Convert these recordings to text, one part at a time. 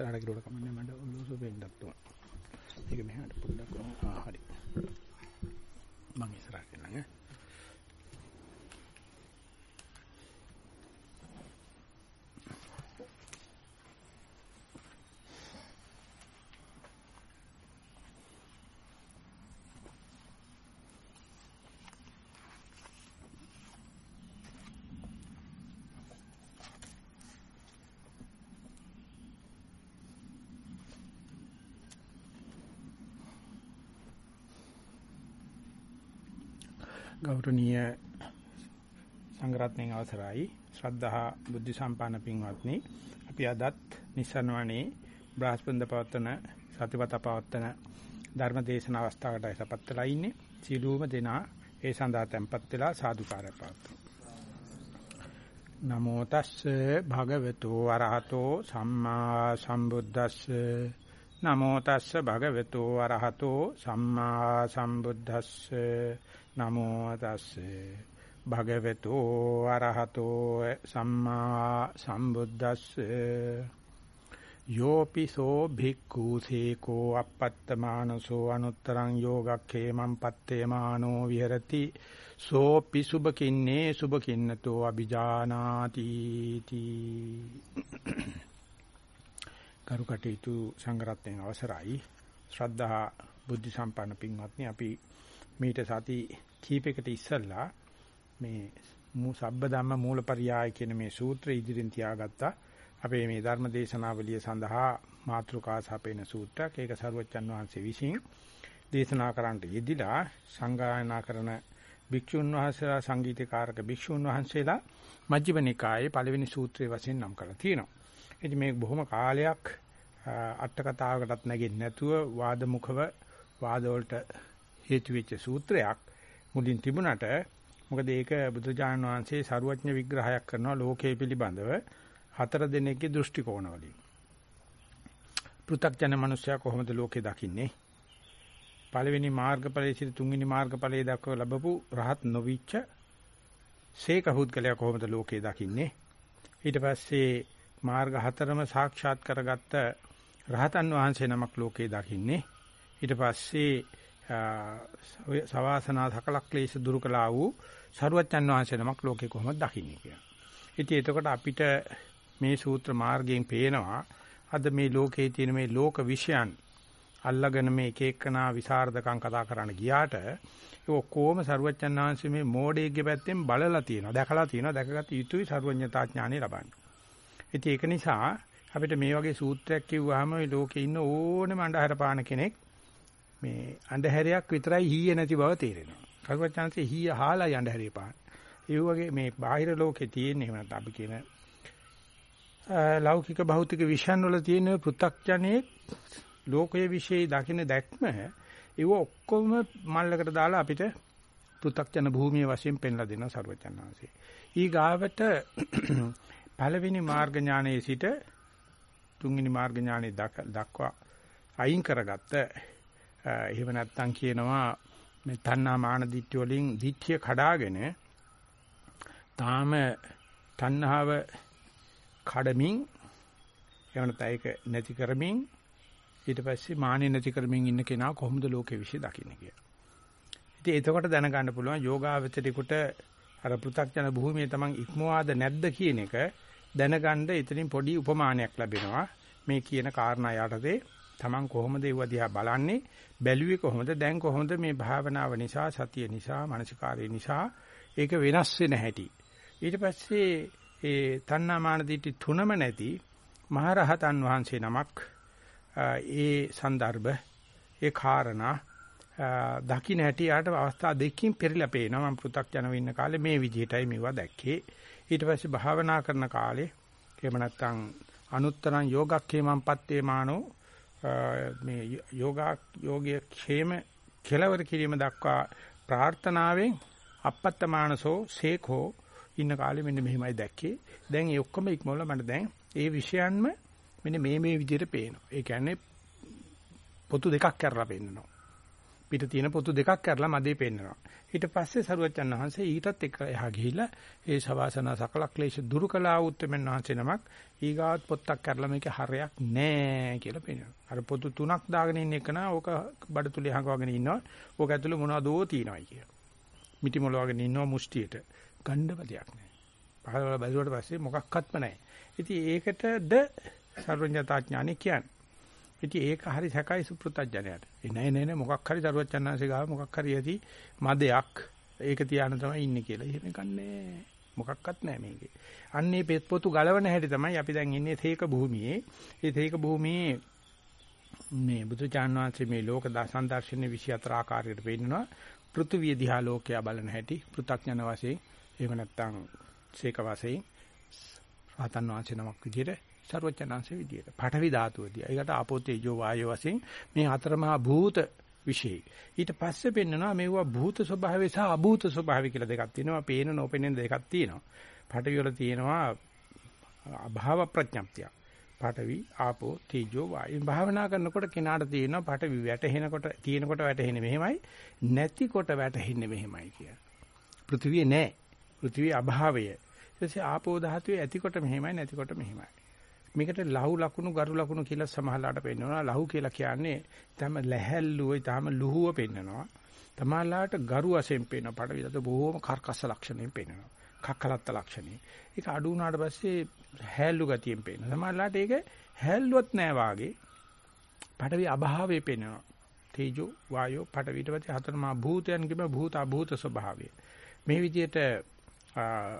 අපිට ඉස්සරහට ගිරුවට කමන්නේ මට ඔලුසු වෙන්නත් ඕන. ඒක මෙහාට පොඩ්ඩක් ආ හරි. මම ඉස්සරහට එන්නම් ඈ. ගෞරවනීය සංග්‍රහණයෙන් අවසරයි. ශ්‍රද්ධා බුද්ධ සම්පන්න පින්වත්නි අපි අදත් නිසන්වනේ බ්‍රහස්පන්ද පවත්තන සතිපත පවත්තන ධර්ම දේශන අවස්ථාවකටයි සපත් වෙලා ඉන්නේ. සීලූම දෙනා ඒ සඳහා tempත් වෙලා සාදුකාරය පවත්වමු. නමෝ තස්සේ භගවතු වරහතෝ සම්මා සම්බුද්දස්සේ. නමෝ තස්ස භගවතු වරහතෝ සම්මා සම්බුද්දස්සේ. නමෝ තස්සේ. භගවතු අරහතෝ සම්මා සම්බුද්දස්සේ. යෝපිසෝ භික්ඛු සේකෝ අපත්තමානසෝ අනුත්තරං යෝගක්ඛේමං පත්තේමානෝ විහෙරති. සෝපි සුබකින්නේ සුබකින්නතෝ අ비ජානාති තී. කරුකටේතු සංගරත්යෙන් අවසරයි. ශ්‍රද්ධා බුද්ධ සම්පන්න පින්වත්නි අපි මීට සති කීපයකට ඉස්සෙල්ලා මේ මූ සබ්බ ධම්ම මූලපරියාය කියන මේ සූත්‍රය ඉදිරින් තියාගත්තා. අපේ මේ ධර්ම දේශනාවලිය සඳහා මාතෘකා සපේන සූත්‍රයක්. ඒක සරුවච්චන් වහන්සේ විසින් දේශනා කරන්නට යෙදිලා සංගායනා කරන භික්ෂුන් වහන්සේලා සංගීතකාරක භික්ෂුන් වහන්සේලා මජ්ක්‍ධිම නිකායේ පළවෙනි සූත්‍රයේ වශයෙන් නම් කරලා තියෙනවා. ඉතින් මේක බොහොම කාලයක් අට කතාවකටත් නැගෙන්නේ නැතුව වාද මුඛව වාද වලට හේතු වෙච්ච සූත්‍රයක් මුලින් තිබුණට මොකද ඒක බුදුජානන වහන්සේ සරුවඥ විග්‍රහයක් කරනවා ලෝකයේ පිළිබඳව හතර දෙනෙක්ගේ දෘෂ්ටි කෝණ වලින්. පෘථග්ජන මනුස්සයා කොහොමද ලෝකේ දකින්නේ? පළවෙනි මාර්ගඵලයේ සිට තුන්වෙනි මාර්ගඵලයේ දක්වා ලැබපු රහත් නොවිච්ච සේක හුද්ගලයා කොහොමද ලෝකේ දකින්නේ? ඊට පස්සේ මාර්ග හතරම සාක්ෂාත් කරගත්ත රහතන් වහන්සේ නමක් ලෝකේ දකින්නේ. ඊට පස්සේ සවාසනා සකල ක්ලේශ දුරු කළා වූ සරුවච්චන් වහන්සේ නමක් ලෝකේ කොහොමද දකින්නේ කියලා. ඉතින් එතකොට අපිට මේ සූත්‍ර මාර්ගයෙන් පේනවා අද මේ ලෝකේ තියෙන මේ ලෝක විෂයන් අල්ලගෙන මේ එක එකනා විසරදකම් කතා කරන්න ගියාට ඒ ඔක්කොම සරුවච්චන් වහන්සේ මේ මෝඩයේගේ පැත්තෙන් බලලා තියෙනවා දැකලා තියෙනවා දැකගත යුතුයි සරුවඥතා ඥානෙ ලබන්න. ඉතින් ඒක නිසා අපිට මේ වගේ සූත්‍රයක් කිව්වහම මේ ලෝකේ ඉන්න ඕනම අඳුර පාන කෙනෙක් මේ අන්ධහැරයක් විතරයි හීය නැති බව තේරෙනවා. කරුවචාන්සේ හීය හාලා යන්ධහැරේ පාන. ඒ වගේ මේ බාහිර ලෝකේ තියෙන එහෙම නැත්නම් අපි කියන ලෞකික භෞතික විෂයන් වල තියෙන පෘථග්ජනේ ලෝකයේ વિશે දකින්න දැක්ම ඒව ඔක්කොම මල්ලකට දාලා අපිට පෘථග්ජන භූමිය වශයෙන් පෙන්ලා දෙනවා සර්වචන්නාංශේ. ඊ ගාවට පළවෙනි මාර්ග ඥානයේ සිට තුන්වෙනි මාර්ග ඥානයේ දක්වා අයින් කරගත්ත එහෙම නැත්නම් කියනවා මේ තණ්හා මාන දිට්ඨි වලින් දිට්ඨිය කඩාගෙන තාම තණ්හාව කඩමින් එවනත ඒක නැති කරමින් ඊට පස්සේ මානෙ නැති කරමින් ඉන්න කෙනා කොහොමද ලෝකෙ විශ්ය දකින්නේ කියලා. ඉතින් එතකොට දැනගන්න පුළුවන් යෝගාවචරිකුට අර පෘථග්ජන භූමියේ Taman ඉක්මවාද නැද්ද කියන එක දැනගන්න ඉතින් පොඩි උපමානයක් ලැබෙනවා. මේ කියන කාරණා යටතේ Taman කොහොමද ඒව දිහා බලන්නේ? බැලුවේ කොහොමද? දැන් කොහොමද මේ භාවනාව නිසා, සතිය නිසා, මානසිකාරය නිසා ඒක වෙනස් වෙන හැටි. ඊට පස්සේ ඒ තණ්හාමාන දිටි තුනම නැති මහරහතන් වහන්සේ නමක් ඒ સંદર્ભ ඒ කාරණා දකින්න හැටි ආට අවස්ථා දෙකකින් පෙරලා පේනවා මම පෘථග්ජනව ඉන්න කාලේ මේ විදිහටයි මේවා දැක්කේ ඊට පස්සේ භාවනා කරන කාලේ එහෙම නැත්නම් අනුත්තරං යෝගක්ඛේමං පත්තේ මානෝ මේ යෝගා යෝගයේ ക്ഷേම කෙලවර කිරීම දක්වා ප්‍රාර්ථනාවෙන් අපත්තමානසෝ සේඛෝ ඉන්න කාලේ මෙන්න මෙහිමයි දැක්කේ. දැන් ඒ ඔක්කොම ඉක්මවල මට දැන් ඒ විෂයන්ම මෙන්න මේ මේ විදිහට පේනවා. ඒ කියන්නේ පොතු දෙකක් කරලා පෙන්නනවා. පිට තියෙන පොතු දෙකක් කරලා මදේ පෙන්නනවා. ඊට පස්සේ සරුවච්චන් වහන්සේ ඊටත් එක එහා ගිහිලා ඒ සවාසනා සකල ක්ලේශ දුරු කළා උත්තරමන් වහන්සේ නමක් ඊගාවත් පොත්තක් කරලා මේක හරයක් නෑ කියලා පෙන්නනවා. අර පොතු තුනක් දාගෙන ඉන්න එක නා ඕක බඩතුලේ හංගවගෙන ඉන්නවා. ඕක ඇතුලේ මොනවදෝ තියෙනවායි කියලා. මිටි මොලවගෙන ඉන්නවා මුෂ්ටියට. ගණ්ඩපතියක් නෑ. පහළ බැලුවට පස්සේ මොකක්වත්ම නෑ. ඉතින් ඒකටද සර්වඥතා ඥානෙ කියන්නේ. ඉතින් ඒක හරි සැකයි සුපෘතඥයට. ඒ නෑ නෑ නෑ මොකක් හරි දරුවචන්නාංශේ ගාව මොකක් හරි ඇති මදයක් ඒක තියාන තමයි ඉන්නේ කියලා. එහෙම කන්නේ මොකක්වත් නෑ මේකේ. අන්නේ පෙත් පොතු ගලවන හැටි තමයි අපි දැන් ඉන්නේ තේක භූමියේ. ඒ තේක භූමියේ මේ බුදුචාන් වහන්සේ මේ ලෝක සංදර්ශනයේ 24 ආකාරයකට පෙන්නනවා. පෘථුවිය දිහා ලෝකයා බලන හැටි පෘ탁ඥන වශයෙන් එහෙම නැත්නම් සීක වශයෙන් රහතන් වහන්සේ නමක් විදිහට ਸਰවඥාන්සේ විදියට. පඨවි ධාතුවදී. ඒකට ආපෝ තේජෝ වායෝ වශයෙන් මේ හතරමහා භූත විශේෂයි. ඊට පස්සේ පෙන්නනවා මේවා භූත ස්වභාවය සහ අභූත ස්වභාවය කියලා දෙකක් තියෙනවා. පේන නොපෙනෙන දෙකක් තියෙනවා. පඨවි වල තියෙනවා අභාව ප්‍රඥප්තිය. පඨවි ආපෝ තේජෝ වායෝ. භාවනා කරනකොට කෙනාට තියෙනවා පඨවි වැටෙනකොට තියෙනකොට වැටෙන්නේ මෙහෙමයි නැතිකොට වැටෙන්නේ මෙහෙමයි කියලා. පෘථිවිය නැහැ. පෘථිවිය අභාවය. ඊට පස්සේ ආපෝ ධාතුවේ ඇතිකොට මෙහෙමයි නැතිකොට මෙහෙමයි. මේකට ලහු ලකුණු ගරු ලකුණු කියලා සමහරලාට පෙන්නනවා. ලහු කියලා කියන්නේ තම ලැහැල්ලුවයි තාම ලුහුව පෙන්නනවා. තමලාට ගරු වශයෙන් පේනවා. පඩවිලත බොහෝම කර්කස්ස ලක්ෂණයෙන් පේනවා. කක්කලත්ත ලක්ෂණේ. ඒක අඩු වුණාට පස්සේ හැල්ලු ගතියෙන් පේනවා. සමහරලාට ඒක හැල්ලුවත් නෑ වාගේ. පඩවි අභාවයේ පේනවා. තේජෝ වායෝ පඩවිට පස්සේ හතරමා භූතයන්ගේම භූත අභූත ස්වභාවය. මේ විදිහට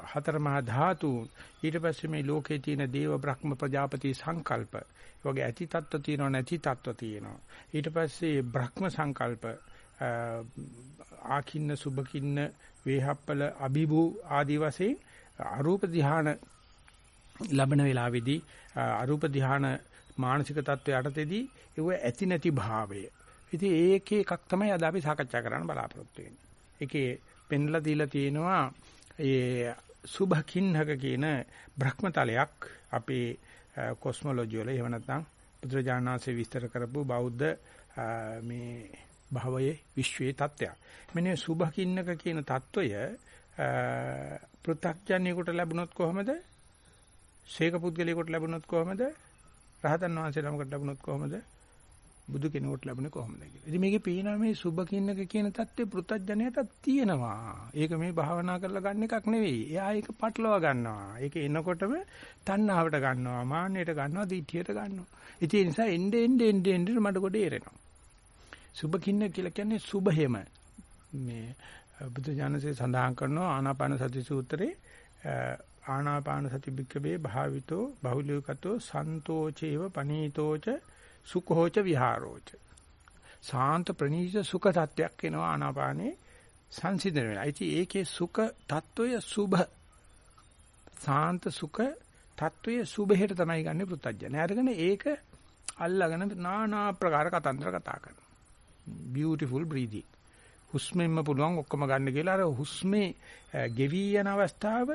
හතර මහා ධාතුන් ඊට පස්සේ මේ ලෝකේ තියෙන දේව බ්‍රහ්ම ප්‍රජාපති සංකල්ප වගේ ඇති තත්ත්ව තියෙනවා නැති තත්ත්ව තියෙනවා ඊට පස්සේ බ්‍රහ්ම සංකල්ප ආකින්න සුභකින්න වේහප්පල අබිබු ආදී වශයෙන් අරූප ධාන ලබන වේලාවේදී අරූප ධාන මානසික தত্ত্ব යටතේදී ඒව ඇති නැති භාවය. ඉතින් ඒකේ එකක් තමයි අද අපි සාකච්ඡා කරන්න බලාපොරොත්තු වෙන්නේ. ඒකේ පෙන්ලා දීලා තියෙනවා ඒ සුභකින්හක කියන භ්‍රමතලයක් අපේ කොස්මොලොජි වල එහෙම නැත්නම් බුදුරජාණන්සේ විස්තර කරපු බෞද්ධ මේ භවයේ විශ්වයේ தত্ত্বය. මෙන්න සුභකින්නක කියන தত্ত্বය පෘථග්ජනෙකුට ලැබුණොත් කොහමද? ශේක පුද්ගලයෙකුට ලැබුණොත් කොහමද? රහතන් වහන්සේ ළමකට ලැබුණොත් කොහමද? බුදු කෙනෙකුට ලැබුණේ කොහොමද කියලා. ඉතින් මේකේ පේනවා මේ සුභ කින්නක කියන தත්ත්වය පෘථජ්ජනයටත් තියෙනවා. ඒක මේ භාවනා කරලා ගන්න එකක් නෙවෙයි. එයා ඒක පටලවා ගන්නවා. ඒක එනකොටම තණ්හාවට ගන්නවා, මාන්නයට ගන්නවා, දිඨියට ගන්නවා. ඉතින් ඒ නිසා එnde ende ende ende මඩ කොට එරෙනවා. සුභ කින්න කියලා කියන්නේ සුභහෙම. මේ බුදු ඥානසේ සඳහන් කරනවා ආනාපාන සති සූත්‍රයේ ආනාපාන සති බික්කවේ භාවිතෝ බහුලීකතෝ සන්තෝචේව පනීතෝච සුඛෝච විහාරෝච. සාන්ත ප්‍රණීත සුඛ තත්වයක් එනවා ආනාපානේ සංසිඳන වෙනවා. ඉතින් ඒකේ සුඛ తত্ত্বය සුභ සාන්ත සුඛ తত্ত্বය සුභහෙට තමයි ගන්නෙ පුත්තජන. අරගෙන ඒක අල්ලගෙන নানা ප්‍රකාර කතන්දර කතා කරනවා. beautiful breathing. හුස්මෙන්ම පුළුවන් ඔක්කොම ගන්න කියලා අර හුස්මේ ගෙවි යන අවස්ථාව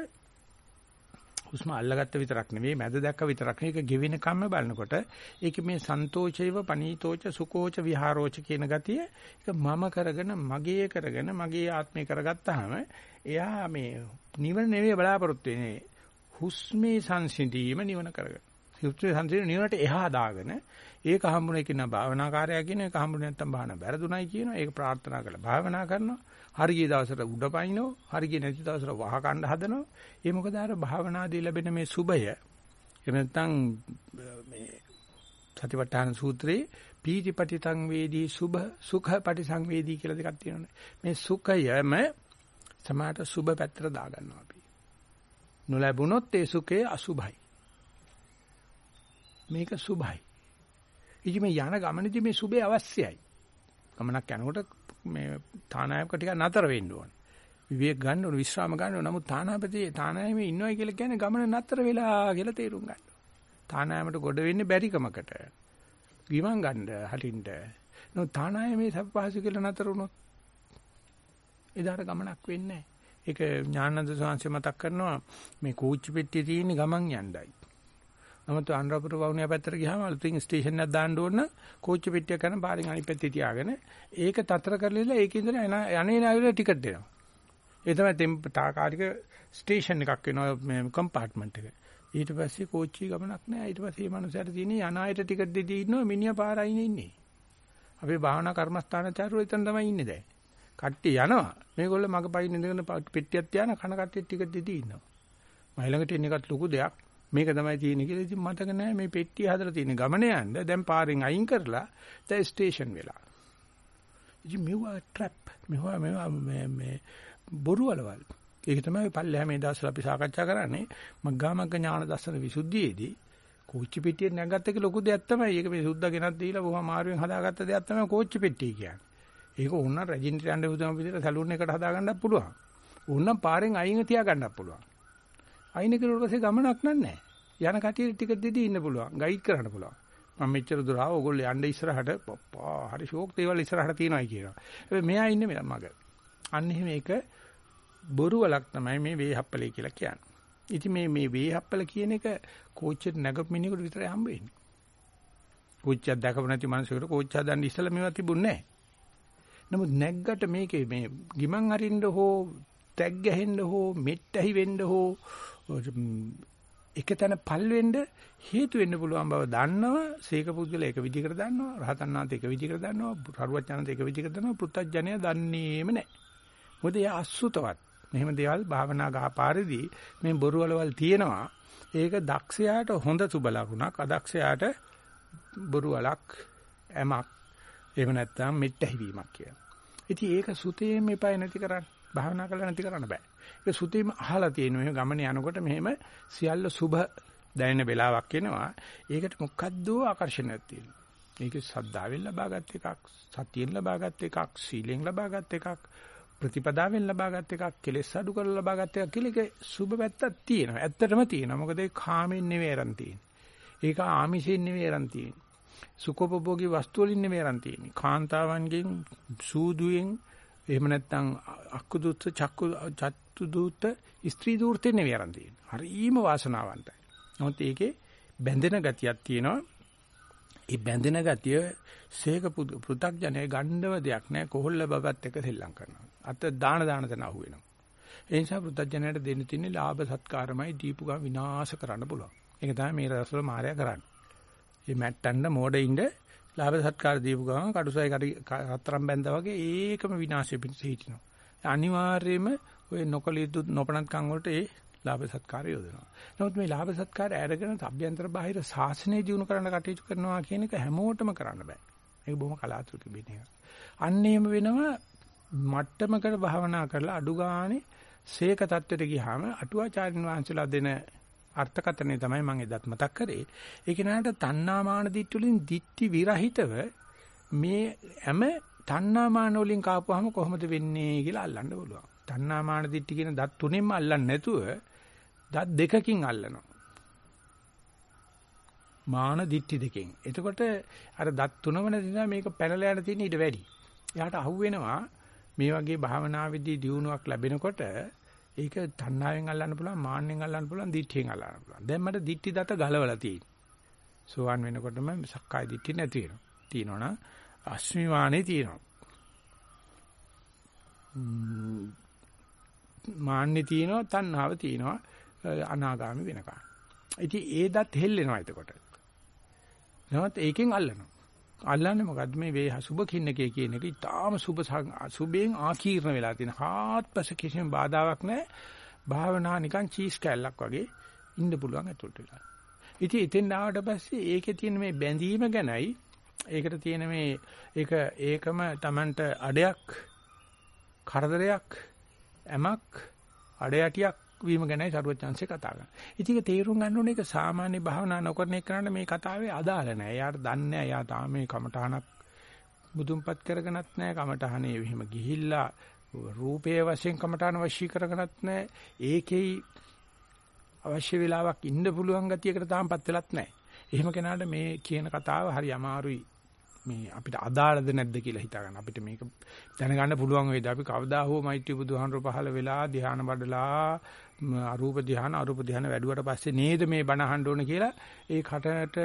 හුස්ම අල්ලගත්ත විතරක් නෙවෙයි මැද දැක්ක විතරක් නෙවෙයි. ඒක ගෙවෙන කම්ම බලනකොට ඒක මේ සන්තෝෂේව පනීතෝච සුකෝච විහාරෝච කියන ගතිය ඒක මම කරගෙන මගේ කරගෙන මගේ ආත්මය කරගත්තාම එයා මේ නිවන නෙවෙයි බලාපොරොත්තු වෙන්නේ. හුස්මේ සංසිඳීම නිවන කරගෙන. හුස්මේ සංසිඳීම නිවනට එහා දාගෙන ඒක හම්බුනේ කියන භාවනාකාරයා කියන එක හම්බුනේ නැත්තම් භාවනා වැරදුණයි කියනවා. ඒක ප්‍රාර්ථනා කරලා භාවනා කරනවා. හරිය දවසට උඩ පනිනෝ හරිය නැති දවසට වහ කණ්ඩ හදනවා. ඒ මොකද අර භාවනාදී ලැබෙන මේ සුභය එහෙම නැත්නම් මේ සතිපට්ඨාන සූත්‍රයේ පීතිපටිතං වේදී සුභ සුඛ පටිසංවේදී කියලා දෙකක් තියෙනවානේ. මේ සුඛයම සමාත සුභ පැත්තට දාගන්නවා අපි. නොලැබුණොත් ඒ සුඛය අසුභයි. මේක සුභයි. ඉතින් මේ යන ගමනේදී මේ සුභය අවශ්‍යයි ගමනක් යනකොට මේ තානායක ටික නතර වෙන්න ඕනේ. විවේක ගන්න ඕනේ, විශ්‍රාම ගන්න ඕනේ. නමුත් තානාපති තානායමේ ඉන්නවයි කියලා කියන්නේ ගමන නතර වෙලා කියලා තේරුම් ගන්න. තානායමට ගොඩ වෙන්නේ බැරිකමකට. විමන් ගන්න හලින්ද. නෝ තානායමේ සප්පහසු කියලා නතර වුණොත් එදාට ගමනක් වෙන්නේ ඒක ඥානන්ද සෝංශය මතක් කරනවා මේ කෝච්චි පෙට්ටියේ තියෙන ගමන් යණ්ඩයි. නමුත් අනුරාපුර වවුනියා පැත්තට ගියාම අලුතින් ස්ටේෂන් එකක් දාන්න ඕන නම් කෝච්චි පෙට්ටියක් කරන පාරෙන් අනිත් පැත්තේ තියාගෙන ඒක තතර කරලා ඒක ඉඳලා යන්නේ නැවිල ටිකට් දෙනවා. ඒ තමයි තාකාලික ස්ටේෂන් එකක් වෙනවා මේ කම්පාර්ට්මන්ට් එක. ඊට පස්සේ කෝච්චි ගමනක් නැහැ. ඊට පස්සේ මේ මනුස්සයාට තියෙන්නේ යන අයට ටිකට් දෙදී ඉන්නවා මිනිහා පාර අයිනේ ඉන්නේ. අපේ භාවනා කර්මස්ථානචාරුවෝ එතන තමයි ඉන්නේ දැන්. කට්ටිය යනවා. මේගොල්ලෝ මග පයින් ඉඳගෙන පෙට්ටියක් තියාන කන කට්ටිය ටිකට් දෙදී ඉන්නවා. මයි ළඟට එන එකත් ලොකු දෙයක්. මේක තමයි තියෙන්නේ කියලා ඉතින් මතක නැහැ මේ පෙට්ටිය හදලා තියෙන ගමන යන්න දැන් පාරෙන් අයින් කරලා දැන් ස්ටේෂන් වෙලා. ඉතින් මෙවුවා ට්‍රැප් මෙවුවා මෙවුවා මේ මේ බොරු වලවල්. ඒක තමයි පල්ලෙහා මේ දවස්වල අපි සාකච්ඡා කරන්නේ මග්ගාමග්ග ඥාන දර්ශන විසුද්ධියේදී කෝච්චි පෙට්ටිය නැගත්ත එක ලොකු දෙයක් තමයි. ඒක මේ සුද්ධ ගෙනත් දීලා බොහොම අමාරුවෙන් හදාගත්ත දෙයක් තමයි කෝච්චි පෙට්ටිය කියන්නේ. ඒක ඕන රජින්ට යන්න බුදුම පිටට සැලූන් එකට හදාගන්නත් පුළුවන්. ඕනම් පාරෙන් අයින් තියාගන්නත් පුළුවන්. අයින් කරුවට පස්සේ ගමනක් නැහැ. යන කටියට ටික දෙදී ඉන්න පුළුවන්. ගයිඩ් කරන්න පුළුවන්. මම මෙච්චර දුර ආව ඕගොල්ලෝ යන්න ඉස්සරහට පප්පා හරි ෂෝක් දේවල් ඉස්සරහට තියෙනවායි කියනවා. හැබැයි මෙයා ඉන්නේ මෙතන මග. අන්න එහෙම එක බොරු වලක් තමයි මේ වේහප්පලේ කියලා කියන්නේ. ඉතින් මේ මේ වේහප්පල කියන එක කෝච්චියට නැගපු මිනිහෙකුට විතරයි හම්බ වෙන්නේ. කෝච්චියක් දැකපු නැති මිනිහෙකුට කෝච්චිය හදන්න ඉස්සලා මේවා තිබුණේ නැහැ. නමුත් නැග්ගට මේකේ මේ ගිමන් අරින්න හෝ තැග් ගැහෙන්න හෝ මෙත් ඇහි වෙන්න හෝ එකතැන පල් වෙන්න හේතු වෙන්න පුළුවන් බව දන්නවා සීක පුද්ගල එක විදිහකට දන්නවා රහතන් වහන්සේ එක විදිහකට දන්නවා සරුවචනන්ත එක විදිහකට දන්නවා පෘථජ්ජනය දන්නේම නැහැ මොකද එයා අසුතවත් මෙහෙම දේවල් භාවනා ගහපාරේදී මේ බොරු වලවල් තියෙනවා ඒක දක්ෂයාට හොඳ සුබ ලකුණක් අදක්ෂයාට බොරු වලක් එමක් එහෙම නැත්නම් මෙට්ටහිවීමක් කියලා. ඉතින් ඒක සුතේම එපා නැති කරන්න. භාවනා කරලා නැති කරන්න බෑ. ඒක සුතේම අහලා තියෙන මේ ගමන යනකොට මෙහෙම සියල්ල සුබ දැනෙන වෙලාවක් එනවා. ඒකට මොකද්ද ආකර්ෂණයක් තියෙනවා. මේක සද්දාවෙන් ලබාගත් එකක්, සතියෙන් ලබාගත් එකක්, සීලෙන් ලබාගත් එකක්, ප්‍රතිපදාවෙන් ලබාගත් එකක්, කෙලෙස් අඩු කරලා ලබාගත් එකක් කියලා ඒක සුබ පැත්තක් තියෙනවා. ඇත්තටම තියෙනවා. මොකද ඒ කාමෙන් නෙවෙයි අරන් තියෙන්නේ. ඒක ආමිෂෙන් නෙවෙයි අරන් තියෙන්නේ. සුඛෝපභෝගී වස්තු වලින් නෙවෙයි අරන් තියෙන්නේ. කාන්තාවන්ගෙන් සූදුයෙන් එහෙම නැත්නම් අක්කු දූත චක්කු චත්තු දූත ස්ත්‍රී දූර්තේ නෙවෙයි අරන් තියෙන්නේ. හරීම වාසනාවන්තයි. නමුත් ඒකේ බැඳෙන ගතියක් තියෙනවා. ඒ බැඳෙන ගතිය සේක පෘ탁ජනේ ගණ්ඩව දෙයක් නෑ කොහොල්ල බබත් එක සෙල්ලම් කරනවා. අත දාන දාන තන අහු වෙනවා. ඒ නිසා පෘ탁ජනයට දෙන්න තියෙන ලාභ සත්කාරමයි දීපු ගා විනාශ කරන්න පුළුවන්. ඒක තමයි මේ රසවල මායя කරන්නේ. මේ මැට්ටන්න මෝඩින්ද ලාභ සත්කාර දීපු ගමන් කටුසයි රත්තරන් බැඳා වගේ ඒකම විනාශය පිණිස හිටිනවා. අනිවාර්යයෙන්ම ඔය නොකලියුතු නොපනත්කම් වලට ඒ ලාභ සත්කාර යොදනවා. නමුත් මේ ලාභ සත්කාර අරගෙන අභ්‍යන්තර බාහිර ශාසනය දිනු කරන්න කටයුතු කරනවා කියන එක හැමෝටම කරන්න බෑ. ඒක බොහොම කලාතුරකින් වෙන එක. අන්න එහෙම වෙනවා මට්ටමකට භාවනා කරලා අඩු ගානේ සීක தත්වෙට ගියාම අටුවාචාරින් වහන්සේලා දෙන අර්ථකතනේ තමයි මම එදත් මතක් කරේ. ඒක නෑට තණ්හාමාන දිට්ඨි වලින් දිට්ඨි විරහිතව මේ හැම තණ්හාමාන වලින් කාපුවාම කොහොමද වෙන්නේ කියලා අල්ලන්න පුළුවන්. තණ්හාමාන දිට්ඨි කියන දත් තුනෙන්ම අල්ලන්නේ නැතුව දත් දෙකකින් අල්ලනවා. මාන දිට්ඨි දෙකෙන්. එතකොට අර දත් තුනම නැතිනම් මේක පැනලා යන තියෙන ඊට වැඩි. එයාට අහුවෙනවා මේ වගේ භාවනාවේදී දියුණුවක් ලැබෙනකොට ඒක තණ්හාවෙන් අල්ලන්න පුළුවන්, මාන්නෙන් අල්ලන්න පුළුවන්, දිට්ඨියෙන් අල්ලන්න පුළුවන්. දැන් මට දිට්ඨි දත ගලවලා තියෙනවා. සෝවන් වෙනකොටම සක්කාය දිට්ඨි නැති වෙනවා. තියෙනවනම් අස්මිමානේ තියෙනවා. මාන්නේ තියෙනවා, තණ්හාව තියෙනවා, අනාගාමි වෙනකන්. ඉතින් ඒ දත් හෙල්ලෙනවා එතකොට. නමුත් ඒකෙන් අල්ලනවා. අල්ලන්නේ මොකද්ද? මේ වේ සුබ කින්නකේ කියන එක. ඊටාම සුබ සුබෙන් ආකීර්ණ වෙලා තියෙන හාත්පස කිසිම බාධාවක් නැහැ. භාවනා නිකන් චීස් කැල්ලක් වගේ ඉන්න පුළුවන් ඇතුළට වෙලා. ඉතින් එතෙන් ආවට පස්සේ ඒකේ තියෙන මේ බැඳීම ගැනයි ඒකට තියෙන මේ ඒක ඒකම Tamanට අඩයක් කරදරයක් ඇමක් අඩයටියක් වීම ගැනයි සරුවචාන්සේ කතා කරන්නේ. ඉතින් ඒක තේරුම් ගන්න ඕනේ ඒක සාමාන්‍ය භාවනා නොකරන එකනට මේ කතාවේ අදාළ නැහැ. එයාට දන්නේ නැහැ. එයා තාම මේ කමඨහනක් මුදුන්පත් කරගෙනත් නැහැ. කමඨහනේ එහෙම ගිහිල්ලා රූපයේ වශයෙන් කමඨහන වශී කරගෙනත් නැහැ. ඒකෙයි අවශ්‍ය වෙලාවක් ඉන්න පුළුවන් ගතියකට තාමපත් වෙලත් නැහැ. එහෙම කෙනාට මේ කියන කතාව හරි අමාරුයි මේ අපිට අදාළද නැද්ද කියලා හිතා ගන්න. අපිට මේක දැනගන්න පුළුවන් වේද අපි කවදා හෝ මෛත්‍රී බුදුහාමර පහළ වෙලා ධ්‍යාන වඩලා අරූප ධ්‍යාන අරූප ධ්‍යාන වැඩුවට පස්සේ නේද මේ බණ අහන්න ඕන කියලා ඒ කටට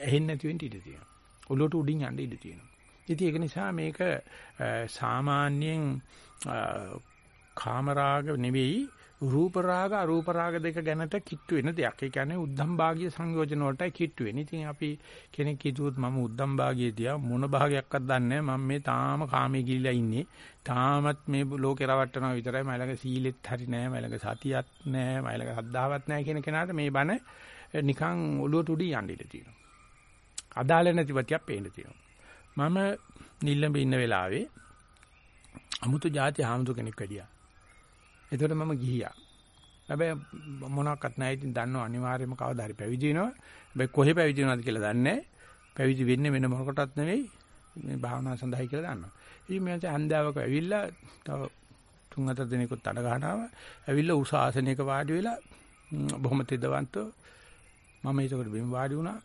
ඇහෙන්නේ නැති වෙන්න ඉඩ තියෙනවා. ඔලුවට උඩින් යන්න ඉඩ තියෙනවා. ඉතින් ඒක නිසා මේක සාමාන්‍යයෙන් කාමරාග නෙවෙයි රූප රාග අරූප රාග දෙක ගැනට කිට්ටු වෙන දෙයක්. ඒ කියන්නේ උද්ධම් භාගීය සංයෝජන වලටයි කිට්ටු වෙන්නේ. ඉතින් අපි කෙනෙක් කිව්වොත් මම උද්ධම් භාගීය තියා මොන භාගයක්වත් දන්නේ නැහැ. මම මේ තාම කාමයේ ගිලිලා ඉන්නේ. තාමත් මේ ලෝකේ රවට්ටනවා විතරයි. මම ළඟ සීලෙත් හරි නැහැ. මම ළඟ සතියක් නැහැ. මම ළඟ සද්ධාවක් නැහැ කියන කෙනාට මේ බණ නිකන් ඔළුවට උඩින් යන්න ඉඩ තියෙනවා. අදාළ නැති වතියක් පේන්න තියෙනවා. මම නිල්ලඹ ඉන්න වෙලාවේ අමුතු ಜಾති හාමුදුර කෙනෙක් වැඩියා. එතකොට මම ගිහියා. හැබැයි මොනවත් නැහැ. ඉතින් දන්නව අනිවාර්යයෙන්ම කවදා හරි පැවිදි වෙනවා. හැබැයි කොහේ පැවිදි වෙනවද කියලා දන්නේ නැහැ. පැවිදි වෙන්නේ වෙන මොකටවත් නෙවෙයි. මේ භාවනාව සඳහායි කියලා දන්නවා. ඉතින් මම හන්දාවක ඇවිල්ලා තව තුන් හතර දිනකුත් අඩ ගන්නවා. ඇවිල්ලා උස ආසනයක වාඩි වෙලා බොහොම තෙදවන්තව මම ඒකට බිම් වාඩි වුණා.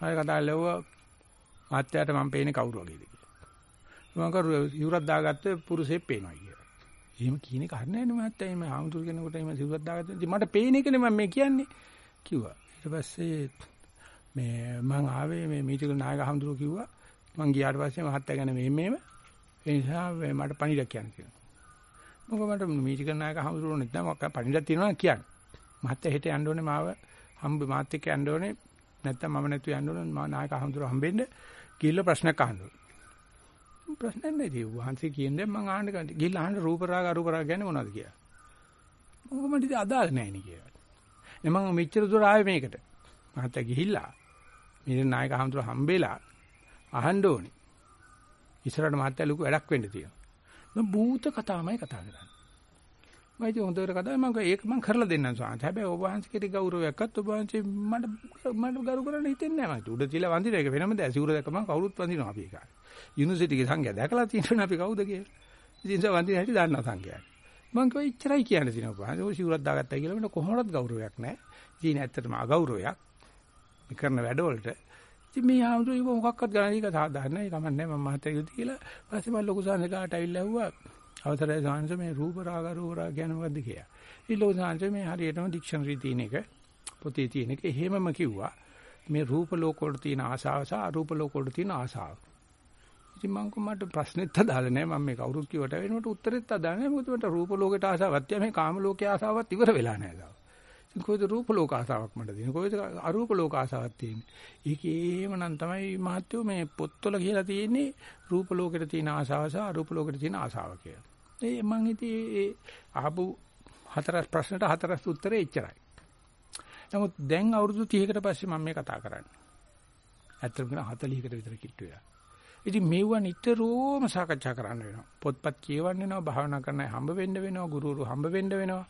ආයෙ කතා ලැබුවා මාත්‍යාට මම පේන්නේ කවුරු වගේද කියලා. මම කරු ඉවුරක් දාගත්තේ පුරුෂයෙක් පේනවා කියලා. එහෙම කියන එක හරියන්නේ නැහැ මහත්තයා. එහෙම ආමුතුරු කෙනෙකුට එහෙම සිවුරක් දාගත්තා. ඉතින් මට පේන එකනේ මම මේ කියන්නේ කිව්වා. ඊට පස්සේ මේ මං ආවේ මේ මීටිකල් නායක ආමුතුරු කිව්වා. මං ගියාට පස්සේ මහත්තයා ගැන මෙහෙම මෙහෙම ඒ නිසා මට පණිඩක් කියන්න කියලා. මොකද මට මීටිකල් නායක ආමුතුරු නැත්නම් මොකක් පණිඩක් තියෙනවා කියන්නේ. මහත්තයා හෙට යන්න ඕනේ මාව හම්බ මාත් එක්ක යන්න ඕනේ. නැත්නම් මම නැතුව යන්න ඕනේ මා නායක ආමුතුරු හම්බෙන්න කියලා ප්‍රශ්නයක් අහන්න ඕනේ. ප්‍රශ්නයක් නැති වහන්සේ කියන්නේ මම අහන්න ගන්නේ. ගිහිල්ලා අහන්න රූප රාග අරූප රාග ගැන මොනවද කියලා. මොකද මට ඉතින් අදාළ නැහැ නේ කියලා. නේ මම මෙච්චර දුර ආවේ මේකට. මහත්තයා ගිහිල්ලා මේ නායක හඳුර හම්බෙලා අහන්න ඕනේ. ඉස්සරහට මහත්තයා ලොකු වැඩක් වෙන්න තියෙනවා. මම භූත කතාවමයි කතා කරන්නේ. මම ඉතින් හොඳට කතා මම ඒක මම කරලා දෙන්නම් සාන්ත. හැබැයි ඔබ වහන්සේට ගෞරවයක්වත් ඔබ වහන්සේ මට මට ගරු කරන්න හිතෙන්නේ නැහැ මට. උඩ තියලා වඳින එක වෙනම දැ සිවුර දැක්කම කවුරුත් වඳිනවා අපි ඒක. යුනිවර්සිටි එකේ සංඝයා දැකලා තියෙනවනේ අපි කවුද කියලා. ඉතින් ඒ වඳින හැටි දන්නවා සංඝයා. මම කිව්වා ඉච්චරයි කියන්න තියෙනවා. ඔය සිවුරක් දාගත්තා කියලා මට කොහොමවත් ගෞරවයක් නැහැ. ඉතින් ඇත්තටම අගෞරවයක්. මේ කරන වැඩවලට. ඉතින් මේ ආමුදු ඉව මොකක්වත් ගණන් එක සාධාරණයි. කමන්නේ මම මහත්තයා කිව්වා කියලා. ඊපස්සේ මම ලොකු සංඝයාට ඇවිල්ලා ඇහුවා අවසරයි සාංශ මේ රූප රාග රූප රාග කියන මොකද්ද කියලා. ඊ ලෝක සාංශ මේ හරියටම ඩික්ෂනරි තියෙන එක පොතේ තියෙන එක එහෙමම කිව්වා. මේ රූප ලෝක වල තියෙන ආසාව සහ අරූප ලෝක වල තියෙන ආසාව. ඉතින් මම කොහමද ප්‍රශ්නෙත් අදාළ නැහැ මම මේ කවුරුත් කිව්වට වෙනකොට උත්තරෙත් අදාළ නැහැ මොකද මට රූප ලෝකයට ආසාවක් තියා මේ කාම ලෝකයේ ආසාවක් ඉවර වෙලා නැහැ තාම. ඉතින් කොහෙද රූප ලෝක ආසාවක් මට තියෙන්නේ කොහෙද අරූප ලෝක ආසාවක් තියෙන්නේ. ඒකේම නම් තමයි මහත්වෝ මේ පොත්වල කියලා තියෙන්නේ රූප ලෝකෙට තියෙන ආසාව සහ අරූප ලෝකෙට තියෙන ආසාව කියලා. ඒ මං ඉතින් ඒ ආපු හතරස් ප්‍රශ්නට හතරස් උත්තරේ එච්චරයි. නමුත් දැන් අවුරුදු 30කට පස්සේ මම මේ කතා කරන්නේ. ඇත්තටම කියන 40කට විතර කිට්ටු වෙලා. ඉතින් මේවා නිතරම සාකච්ඡා කරන්න වෙනවා. පොත්පත් කියවන්න වෙනවා, භාවනා කරන්න හම්බ වෙන්න වෙනවා, ගුරුවරු හම්බ වෙන්න වෙනවා.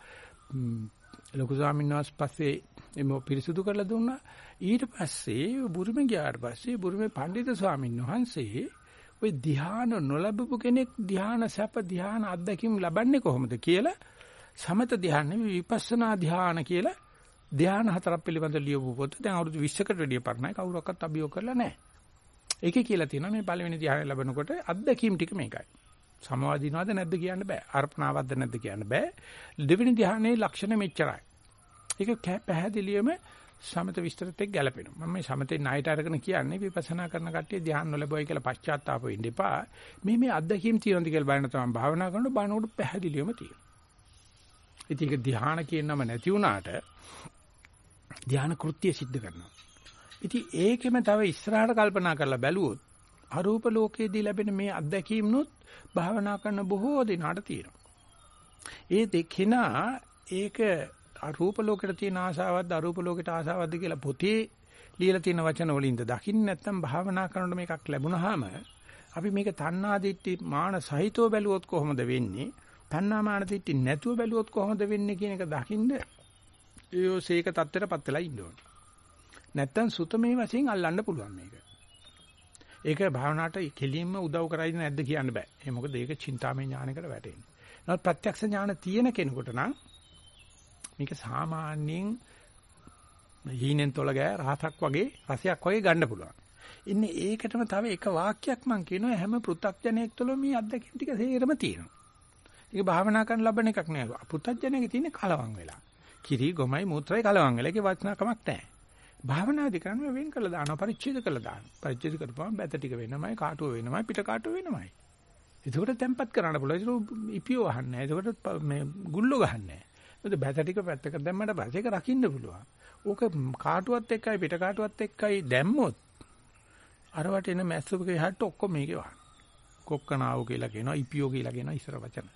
ලොකු ස්වාමීන් වහන්සේ පස්සේ එම පිරිසුදු කරලා දුන්නා. ඊට පස්සේ බුරුමේ ගියාට පස්සේ බුරුමේ පඬිතු ස්වාමීන් වහන්සේ ওই ධ්‍යාන නොලබපු කෙනෙක් ධ්‍යාන සැප ධ්‍යාන අත්දැකීම් ලබන්නේ කොහොමද කියලා සමත ධ්‍යාන නෙවෙයි විපස්සනා ධ්‍යාන කියලා ධ්‍යාන හතරක් පිළිබඳ ලියපු පොත දැන් අවුරුදු 20කට වැඩිය පරණයි කවුරක්වත් අභියෝග කරලා නැහැ. ඒකේ කියලා තියෙනවා මේ පළවෙනි ධ්‍යාන ලැබනකොට අත්දැකීම් ටික මේකයි. සමවාදීනවද නැද්ද කියන්න බෑ. අර්පණාවක්ද නැද්ද කියන්න බෑ. දෙවෙනි ධ්‍යානයේ ලක්ෂණ මෙච්චරයි. ඒක පැහැදිලියම සමත විස්තරත් එක්ක ගැලපෙනවා. මම මේ සමතේ ණයට අරගෙන කියන්නේ විපස්සනා කරන කට්ටිය ධ්‍යාන නොලබෝයි කියලා පශ්චාත්තාප වෙන්න එපා. මේ මේ අත්දැකීම් තියෙනවද කියලා බලන්න තමයි භාවනා කරනකොට බණකොට පැහැදිලිවම තියෙනවා. ඉතින් ඒක ධ්‍යාන කියන නම නැති වුණාට ධ්‍යාන කෘත්‍ය સિદ્ધ කරනවා. ඉතින් ඒකෙම තව ඉස්සරහට කල්පනා කරලා බැලුවොත් අරූප ලෝකයේදී ලැබෙන මේ අත්දැකීම්නොත් භාවනා කරන බොහෝ දිනාට තියෙනවා. ඒ දෙකේනා ඒක අරූප ලෝකෙට තියෙන ආසාවක්ද අරූප ලෝකෙට ආසාවක්ද කියලා පොතේ ලියලා තියෙන වචන වලින්ද දකින්න නැත්නම් භාවනා කරනකොට මේකක් ලැබුණාම අපි මේක තණ්හා දිට්ඨි මාන සහිතව බැලුවොත් කොහොමද වෙන්නේ? තණ්හා මාන දිට්ඨි නැතුව බැලුවොත් කොහොමද වෙන්නේ කියන එක දකින්න යෝසේක தත්තරපත් වෙලා ඉන්න ඕනේ. නැත්තම් සුතමේ වශයෙන් අල්ලන්න පුළුවන් මේක. ඒක භාවනාවට කෙලින්ම උදව් කරයිද නැද්ද කියන්න බෑ. ඒ මොකද ඒක චින්තාමය ඥානයකට වැටෙන්නේ. නමුත් ප්‍රත්‍යක්ෂ ඥාන තියෙන කෙනෙකුට නම් මේක සාමාන්‍යයෙන් හීනෙන් තොල ගෑ රහසක් වගේ රසයක් වගේ ගන්න පුළුවන්. ඉන්නේ ඒකටම තව එක වාක්‍යයක් මම කියනවා හැම පෘථග්ජනයෙක් තුළ මේ අත්දැකීම් ටික සේරම තියෙනවා. ඒක භාවනා කරන ලබන එකක් නෑ. පෘථග්ජනයෙක් තියෙන්නේ කලවම් වෙලා. කිරි ගොමයි මූත්‍රායි කලවම් වෙලා. ඒකේ වචනකමක් නෑ. භාවනාදි කරන්නේ වෙන් කළා දානවා පරිච්ඡේද කළා දානවා. පරිච්ඡේද කරපුවම බැත ටික වෙනමයි කාටුව වෙනමයි පිට කාටුව වෙනමයි. එතකොට tempat කරන්න පුළුවන්. ඒක ඉපියෝ අහන්නේ නැහැ. එතකොට මේ ගුල්ලෝ ගහන්නේ නැහැ. මොකද බැත ටික පැත්තකට දැම්මට පස්සේ ඒක රකින්න පුළුවන්. ඕක කාටුවත් එක්කයි පිට කාටුවත් එක්කයි දැම්මොත් අර වටේන මැස්සුකේ හැට ඔක්කොම මේකේ වහන. කොක්කනාව කියලා කියනවා ඉපියෝ කියලා කියනවා ඉස්සර වචන.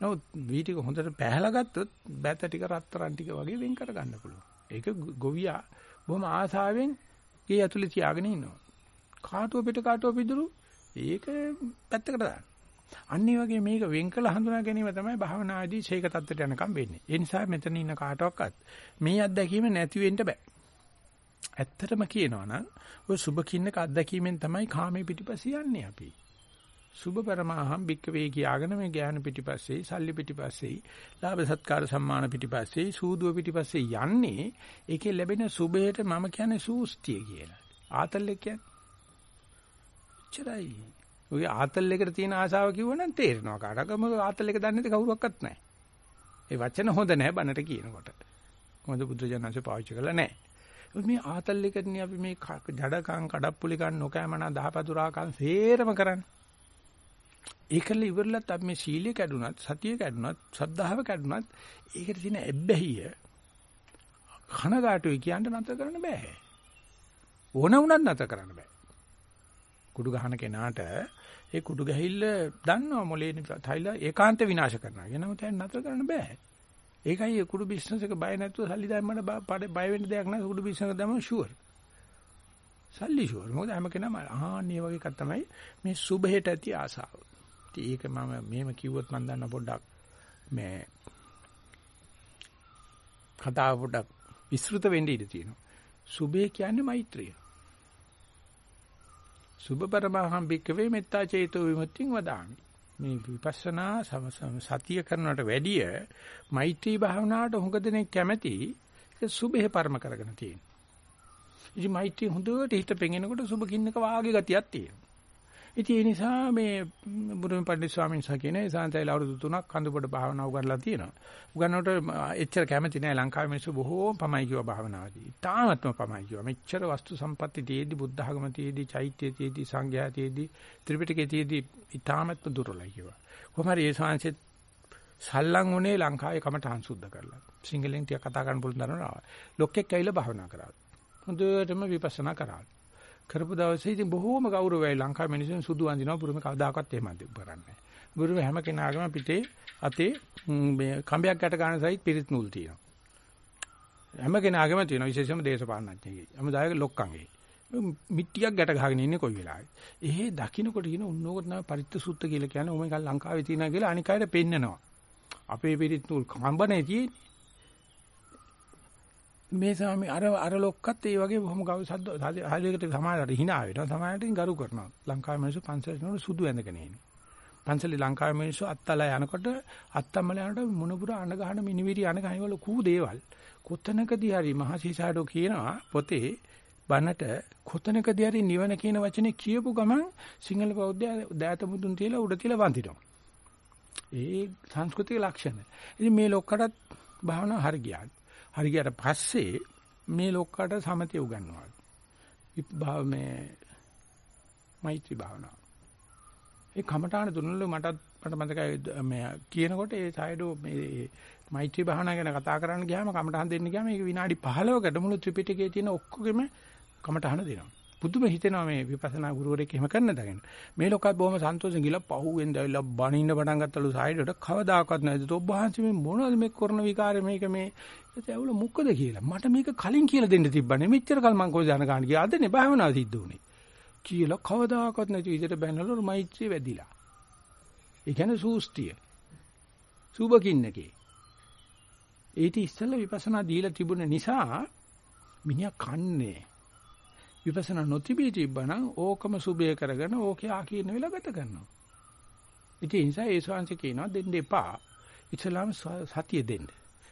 නමුත් වී ටික හොඳට පැහැලා ගත්තොත් බැත ටික රත්තරන් ටික වගේ වෙන් කර ගන්න පුළුවන්. ඒක ගොවියා බොහොම ආසාවෙන් ගේ ඇතුලේ තියාගෙන ඉන්නවා. කාටුව පිට කාටුව පිදුරු ඒක පැත්තකට දාන්න. අනිත් වගේ මේක වෙන් කළ හඳුනා ගැනීම තමයි භාවනාදී ශේක தත්ත්වයට යනකම් වෙන්නේ. ඒ නිසා මෙතන ඉන්න කාටවත් මේ අත්දැකීම නැති වෙන්න බෑ. ඇත්තටම කියනවා නම් ඔය සුබ කින්නක අත්දැකීමෙන් තමයි කාමේ පිටිපස්සේ යන්නේ අපි. සුබ පරමාහම් බික්කවේ කියාගෙන මේ ඥාන පිටිපස්සේ, සල්ලි පිටිපස්සේ, ලාභ සත්කාර සම්මාන පිටිපස්සේ, සූදුව පිටිපස්සේ යන්නේ ඒකේ ලැබෙන සුබයට මම කියන්නේ සූස්තිය කියලා. ආතල්ලේ කියන්නේ. එච්චරයි. ඔය ආතල් එකට තියෙන ආසාව කිව්වනම් තේරෙනවා කාටකම ආතල් එක දන්නේ නැති කවුරක්වත් නැහැ. ඒ වචන හොඳ නැහැ බනට කියනකොට. මොකද බුදුජානන්සේ පාවිච්චි කරලා නැහැ. මේ ආතල් එකනේ අපි මේ ජඩකම් කඩප්පුලිකම් නොකෑමනා දහපතුරාකම් සේරම කරන්නේ. ඒකල ඉවරලත් අපි මේ සීලය කැඩුනත් සතිය කැඩුනත් සද්ධාව කැඩුනත් ඒකට තියෙන ඇබ්බැහිය කනගාටුයි කියන්න නැතර කරන්න බෑ. ඕන වුණත් නැතර කරන්න බෑ. කුඩු ගහන කෙනාට ඒ කුඩු ගැහිල්ල දන්නවා මොලේ තයිලා ඒකාන්ත විනාශ කරනවා. එනමුත් ඒක නතර කරන්න බෑ. ඒකයි ඒ කුඩු බිස්නස් එක බය නැතුව සල්ලි දැම්මම බය වෙන්න දෙයක් නැහැ. කුඩු බිස්නස් එක දැම්මම ෂුවර්. සල්ලි ෂුවර්. මොකද හැම කෙනාම ආන්නේ වගේ එකක් තමයි මේ සුභයට ඇති ආසාව. ඒක මම මෙහෙම කිව්වොත් මම දන්න පොඩ්ඩක් මේ කතාව පොඩ්ඩක් විස්තෘත වෙන්න ඉඩ තියෙනවා. සුභය කියන්නේ මෛත්‍රිය. සුභ පරමහම් භික්කවේ මෙත්තා චේතෝ විමුක්තිං වදාමි. මේ විපස්සනා සතිය කරනවට වැඩිය මෛත්‍රී භාවනාවට හුඟ දෙනෙක් කැමැති ඒ සුභේ පරම කරගෙන තියෙනවා. ඉතින් මෛත්‍රී හොඳට හිත පෙඟෙනකොට සුභ කින්නක වාගේ ගතියක් තියෙනවා. ඉතින් ඒ නිසා මේ බුදුම පණ්ඩිත ස්වාමීන් වහන්සේ කියන ඒ සාන්තයිල අවුරුදු 3ක් කඳුබඩ භාවනා උගන්ලා තියෙනවා. උගන්නකොට එච්චර කැමති නෑ ලංකාවේ මිනිස්සු බොහෝ පමයි කියව භාවනාවදී. තාමත්ම පමයි කියව. මෙච්චර වස්තු සම්පatti තියේදී බුද්ධ ධර්ම තියේදී චෛත්‍ය තියේදී සංඝයා තියේදී ත්‍රිපිටකයේ තියේදී ඊ타මත්ම දුර්වලයි කියව. කොහොම හරි ඒ ස්වාමීන් සල්ලං උනේ ලංකාවේ කමටහන් සුද්ධ කරලා. සිංහලෙන් ටික කතා කරන්න පුළුවන් දරනවා. ලොක්කෙක් ඇවිල්ලා භාවනා කරා. හොඳටම විපස්සනා කරා. කරපු දවසේ ඉතින් බොහෝම ගෞරවයි ලංකාවේ මිනිස්සුන් සුදු අඳිනවා බුරුම කවදාකවත් එහෙම කරන්නේ නැහැ. බුරුම හැම කෙනාගේම පිටේ අතේ මේ කම්බයක් ගැට ගන්න සයිත් පිරිත් නූල් තියෙනවා. හැම කෙනාගේම තියෙනවා විශේෂයෙන්ම දේශපාලනඥයෙක්ගේ. හැමදායක ලොක්කන්ගේ. මිට්ටියක් ගැට ගහගෙන ඉන්නේ කොයි වෙලාවෙ. එහෙ දකින්නකොට කියන උන්නෝකට තමයි පරිත්‍ත සුත්ත කියලා කියන්නේ. ඕම එක ලංකාවේ තියෙනවා කියලා අනික් අයට පෙන්නනවා. අපේ පිරිත් නූල් කම්බනේ තියෙන්නේ. මේ සාමි අර අර ලොක්කත් ඒ වගේ බොහොම ගෞරව සද්ද හරියකට සමාජයට hina වෙනවා. සමාජයට ගරු කරනවා. ලංකාවේ මිනිස්සු පන්සලට යනකොට සුදු ඇඳගෙන ඉන්නේ. පන්සලේ ලංකාවේ මිනිස්සු අත්තලා යනකොට අත්තම්මල යනකොට මුණුපුර අණ ගහන මිනිවිරි අණ ගහනවල කූ දේවල්. කොතනකදී හරි මහසීසාඩෝ කියනවා පොතේ බනට කොතනකදී හරි නිවන කියන වචනේ කියපු ගමන් සිංහල බෞද්ධය දෑත මුදුන් තියලා උඩ තියලා වන්දිනවා ඒ සංස්කෘතික ලක්ෂණ. ඉතින් මේ ලොක්කටත් භාවනාව හරි ගියා හරි ගියට පස්සේ මේ ලොක්කට සමතය උගන්වනවා. භාව මේ මෛත්‍රී භාවනාව. ඒ කමඨාන දුන්නලු මටත් මට මතකයි මේ කියනකොට ඒ සයිඩෝ මේ මෛත්‍රී භාවනාව ගැන කතා කරන්න ගියාම කමඨාන් දෙන්න ගියාම ඒක විනාඩි 15කට මුළු ත්‍රිපිටකයේ තියෙන ඔක්කොගෙම කමඨාන දෙනවා. පුදුම හිතෙනවා මේ විපස්සනා ගුරුවරයෙක් එහෙම කරන්න දගෙන. මේ ලෝකත් බොහොම සන්තෝෂෙන් ගිලා පහුවෙන් දැවිලා බණින්න පටන් ගත්තලු සායිඩට කවදාකවත් නැද්ද? ඔබ වහන්සේ මේ මොනවද මේ කරන විකාරය මේක මේ ඒතැවුල මොකද කියලා. මට මේක කලින් කියලා දෙන්න තිබ්බනේ. මෙච්චර කල් මං කොහොමද යන ගන්න කියලා. අදනේ භාවනාව සිද්ධ උනේ. කියලා කවදාකවත් නැති විදිහට බැනනලු මෛත්‍රිය වැඩිලා. ඒ කියන්නේ සූස්තිය. සුබකින්නකේ. ඊට ඉස්සෙල්ලා විපස්සනා දීලා තිබුණ නිසා මිනිහා කන්නේ විපස්සනා නොතිබී තිබ්බනම් ඕකම සුභය කරගෙන ඕකේ ආකීර්ණ වෙලා ගත කරනවා. ඉතින් ඒ නිසා ඒ ශාංශ කියනවා දෙන්න එපා. ඉස්ලාම සතිය දෙන්න.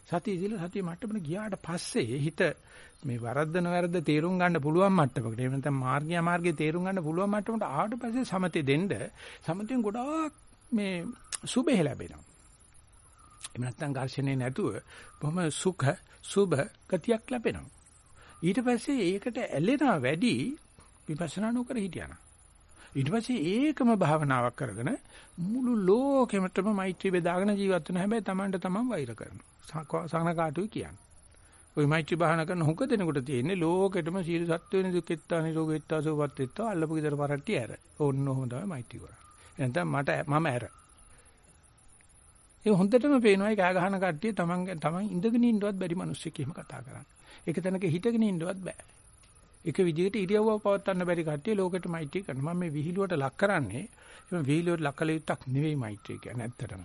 සතිය දීලා සතිය මට්ටමට ගියාට පස්සේ හිත මේ වරද්දන වැරද්ද තේරුම් ගන්න පුළුවන් මට්ටමකට එහෙම නැත්නම් මාර්ගය මාර්ගයේ තේරුම් ගන්න පුළුවන් මට්ටමට ආවට පස්සේ සමතේ දෙන්න සමතෙන් ගොඩාක් මේ සුබේ ලැබෙනවා. එහෙම නැත්නම් ඝර්ෂණේ නැතුව බොහොම සුඛ සුබ ගතියක් ලැබෙනවා. ඊට පස්සේ ඒකට ඇලෙනවා වැඩි විපස්සනා නොකර හිටියනම්. ඊට පස්සේ ඒකම භාවනාවක් කරගෙන මුළු ලෝකෙමටම මෛත්‍රී බෙදාගෙන ජීවත් වෙන හැබැයි Tamanට Taman වෛර කරනවා. සනකාටුයි කියන්නේ. ওই මෛත්‍රී භාවනා කරන හුඟ දෙනකොට තියෙන්නේ ලෝකෙටම සීල සත්වෙන දුක්ෙත්තා නිරෝගීත්තා සෝවත්ෙත්තා අල්ලපු ගෙදර පරට්ටි ඇර. ඕන්න ඔහොම තමයි මෛත්‍රී කරන්නේ. එහෙනම් මට මම ඇර. ඒ හොඳටම පේනවා ඒ කෑ ගහන කට්ටිය තමන් තමන් ඉඳගෙන ඉන්නවත් බැරි මිනිස්සෙක් එහෙම කතා කරන්නේ. ඒක තැනක හිටගෙන ඉන්නවත් බෑ. එක විදිහට ඉරියව්ව පවත්වන්න බැරි කට්ටිය ලෝකෙට මෛත්‍රී කරනවා. මම මේ විහිළුවට ලක් කරන්නේ එහම විහිළුවට ලක් කළ යුත්තක් නෙවෙයි මෛත්‍රී කියන්නේ ඇත්තටම.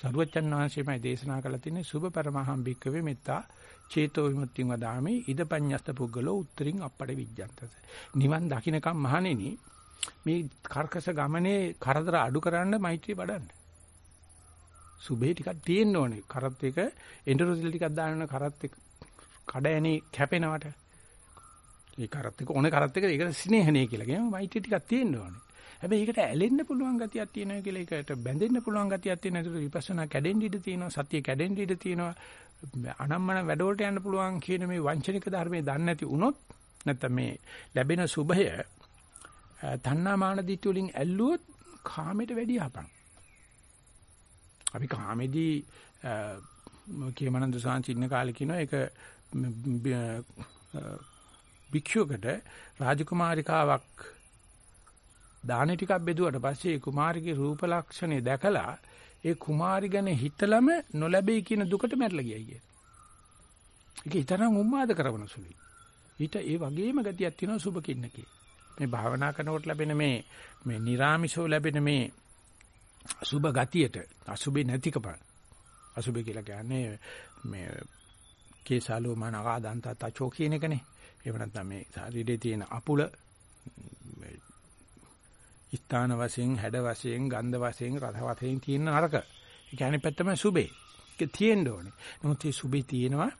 සරුවච්චන් වහන්සේමයි දේශනා කළ තියෙන්නේ සුභ පරමහම් භික්කවේ මෙත්තා චේතෝ විමුක්තිං වදාමි ඉදපඤ්ඤස්ත පුද්ගලෝ උත්තරින් අප්පඩ විජ්ජන්තස. නිවන් දකින්නකම් මහණෙනි මේ කර්කස ගමනේ කරදර අඩු කරන්න මෛත්‍රී වඩන්න. සුභේ ටිකක් තියෙන්න ඕනේ. කරත් එක එන්ඩරොසිල් ටිකක් දාන්න කරත් එක කඩ ඇනේ කැපෙනවට. ඒ කරත් එක ඕනේ කරත් එක ඒකට ස්නේහනේ කියලා කියනවා. මෛත්‍රී ටිකක් තියෙන්න ඕනේ. හැබැයි ඒකට ඇලෙන්න පුළුවන් ගතියක් තියෙනවා කියලා ඒකට බැඳෙන්න පුළුවන් ගතියක් තියෙන ඇතුළේ විපස්සනා කැඩෙන්න ඉඩ තියෙනවා. සතිය කැඩෙන්න ඉඩ තියෙනවා. අනම්මන වැඩවලට යන්න පුළුවන් කියන මේ වංචනික ධර්මයේ දන්නේ නැති වුණොත් නැත්නම් මේ ලැබෙන සුභය තණ්හා මාන දිට්ඨි වලින් ඇල්ලුවොත් කාමයට වැඩි යපන්. අපි කාමෙදී කේමනන්ද සාංචි ඉන්න කාලේ කියනවා ඒක භික්ෂුවකට රාජකුමාරිකාවක් දාන ටිකක් බෙදුවට පස්සේ ඒ කුමාරිගේ රූප ලක්ෂණේ දැකලා ඒ කුමාරි ගැන හිතලම නොලැබෙයි කියන දුකට මැරලා ගියයි කියන. ඒක ඊතරම් උම්මාද කරන සුළුයි. ඊට ඒ වගේම ගතියක් තියෙනවා සුබ කින්නකේ. මේ භාවනා කරනකොට ලැබෙන මේ මේ निराமிෂෝ ලැබෙන මේ සුබ ගතියට අසුබේ නැතිකම අසුබේ කියලා කියන්නේ මේ කේසාලෝ මනගා දන්ත තචෝ කියන එකනේ. එහෙම නැත්නම් මේ ශරීරයේ තියෙන අපුල ස්ථාන වශයෙන් හැඩ වශයෙන් ගන්ධ වශයෙන් රස වශයෙන් තියෙන නරක. ඒ කියන්නේ පැත්තම සුබේ. ඒක තියෙන්න ඕනේ. නමුත් මේ සුබේ තියෙනවා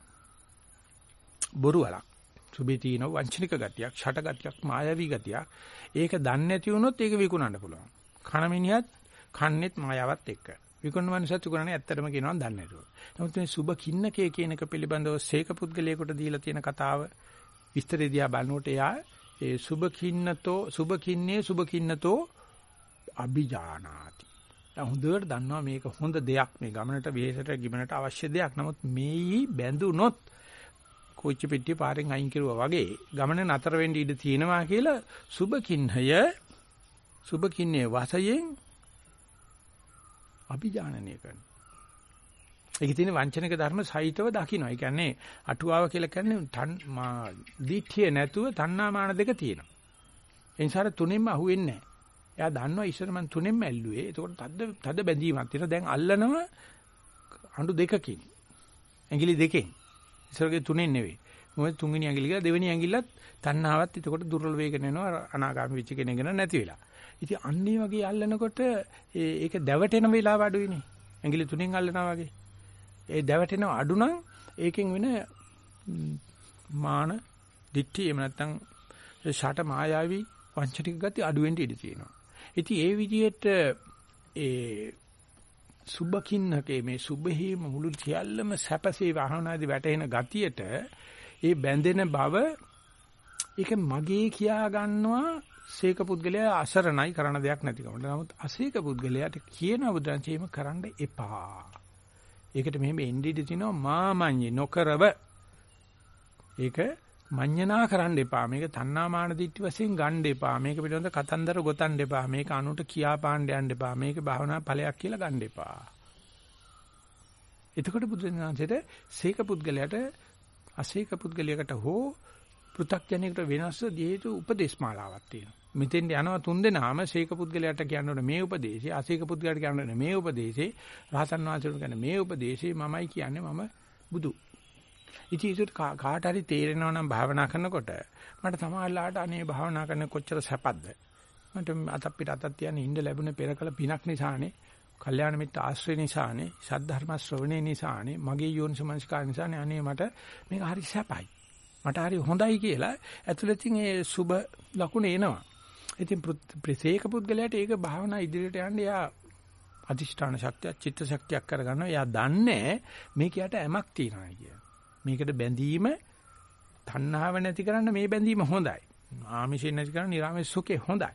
බොරු වලක් සුබේ තියෙන වංචනික ගතියක් ෂට ගතියක් මායාවී ගතියක්. ඒක දන්නේ නැති වුණොත් ඒක විකුණන්න පුළුවන්. කන මිනිහත් කන්නේත් මායාවත් එක්ක. විකුණන මනුස්සයත් උගරන්නේ ඇත්තටම කියනවා දන්නේ නැතුව. නමුත් මේ සුබ කින්නකේ කියන එක පිළිබඳව සීක පුද්ගලයාට දීලා තියෙන කතාව විස්තරය දිහා බලනකොට එයා ඒ සුබ කින්නතෝ සුබ කින්නේ සුබ කින්නතෝ අභිජානාති. දැන් හොඳට දන්නවා මේක හොඳ දෙයක් මේ ගමනට වෙහෙසට ගිමනට අවශ්‍ය දෙයක්. නමුත් මේයි බැඳුනොත් කොච්චි පෙට්ටිය පාරෙන් අයින් කරුවා වගේ ගමන නතර වෙන්න ඉඩ තියෙනවා කියලා සුබ කින්නය සුබ කින්නේ වශයෙන් අභිජානනය කරනවා. ඒකේ තියෙන වංචනික ධර්ම සහිතව දකින්න. ඒ කියන්නේ අටුවාව කියලා කියන්නේ දීඨිය නැතුව තණ්හාමාන දෙක තියෙනවා. ඒ නිසා තුනෙන්ම අහුවෙන්නේ නැහැ. එයා දන්නවා ඉස්සර මං තුනෙන්ම ඇල්ලුවේ. ඒකෝට තද තද බැඳීමක් තියෙනවා. දැන් අල්ලනව අඬු දෙකකින්. ඇඟිලි දෙකෙන්. ඉස්සරගේ තුනෙන් නෙවෙයි. මොකද තුන්වෙනි ඇඟිලි කියලා දෙවෙනි ඇඟිල්ලත් තණ්හාවත් එතකොට දුර්වල වේගන එනවා අනාගාමී වෙච්ච කෙනෙක් නැති වෙලා. ඉතින් අන්නේ වගේ අල්ලනකොට ඒක දැවටෙන වෙලාව අඩුයිනේ. ඇඟිලි තුනෙන් අල්ලනවා වගේ. ඒ දැවටෙන අඩු නම් ඒකෙන් වෙන මාන දික්ටි එහෙම නැත්නම් ෂට මායාවී වංචනික ගති අඩු වෙන්න ඉඩ තියෙනවා. ඉතින් ඒ විදිහට ඒ සුබකින්නකේ මේ සුබහීම මුළු සියල්ලම සැපසේ වහනාදී වැටෙන ගතියට ඒ බැඳෙන බව ඒක මගේ කියා ගන්නවා සීක පුද්ගලයා අසරණයි කරන දෙයක් නැතිකම. නමුත් අසීක පුද්ගලයාට කියන බුදුරජාණන් කරන්න එපා. ඒකට මෙහෙම එන්ඩිඩි තිනවා මාමඤ්ඤේ නොකරව. ඒක මඤ්ඤණා කරන්න එපා. මේක තණ්හාමාන දිට්ඨි වශයෙන් ගන්න එපා. මේක පිළිබඳ කතන්දර ගොතන්න එපා. මේක අනුට කියා පාණ්ඩ යන්න එපා. මේක භාවනා ඵලයක් කියලා ගන්න එපා. එතකොට බුදුරජාණන්සේට සීක පුද්ගලයාට අසීක පුද්ගලයාකට හෝ පෘථග්ජනයකට වෙනස් දීතු උපදේශමාලාවක් තියෙනවා. මෙතෙන් යනවා තුන් දෙනාම ශේක පුද්ගලයාට කියන්න මේ උපදේශය, අශේක පුද්ගලයාට කියන්න මේ උපදේශය, රහතන් වහන්සේට කියන්න මේ උපදේශය මමයි කියන්නේ මම බුදු. ඉතින් ඒක කාට හරි තේරෙනවා නම් භාවනා කරනකොට මට සමහරලාට අනේ භාවනා කරන කොච්චර සැපද මට අතක් පිට අතක් තියන්න ඉන්න ලැබුණ පෙරකල පිනක් නිසානේ කල්යාණ මිත්‍ර ආශ්‍රය නිසානේ, සද්ධර්ම ශ්‍රවණේ නිසානේ, මගේ යෝනිසමංස්කාර නිසානේ අනේ මට මේක හරි සැපයි. මට හරි හොඳයි කියලා ඇතුළතින් ඒ සුබ ලකුණ එනවා. ඉතින් ප්‍රසේක පුද්ගලයාට ඒක භාවනා ඉදිරියට යන්න යා අධිෂ්ඨාන ශක්තිය, චිත්ත ශක්තියක් කරගන්නවා. එයා දන්නේ මේක යට ඇමක් තියනවා කිය. මේකට බැඳීම තණ්හාව නැති කරන්න මේ බැඳීම හොඳයි. ආමිෂයෙන් නැති කරන්න නිරාමයේ සුඛේ හොඳයි.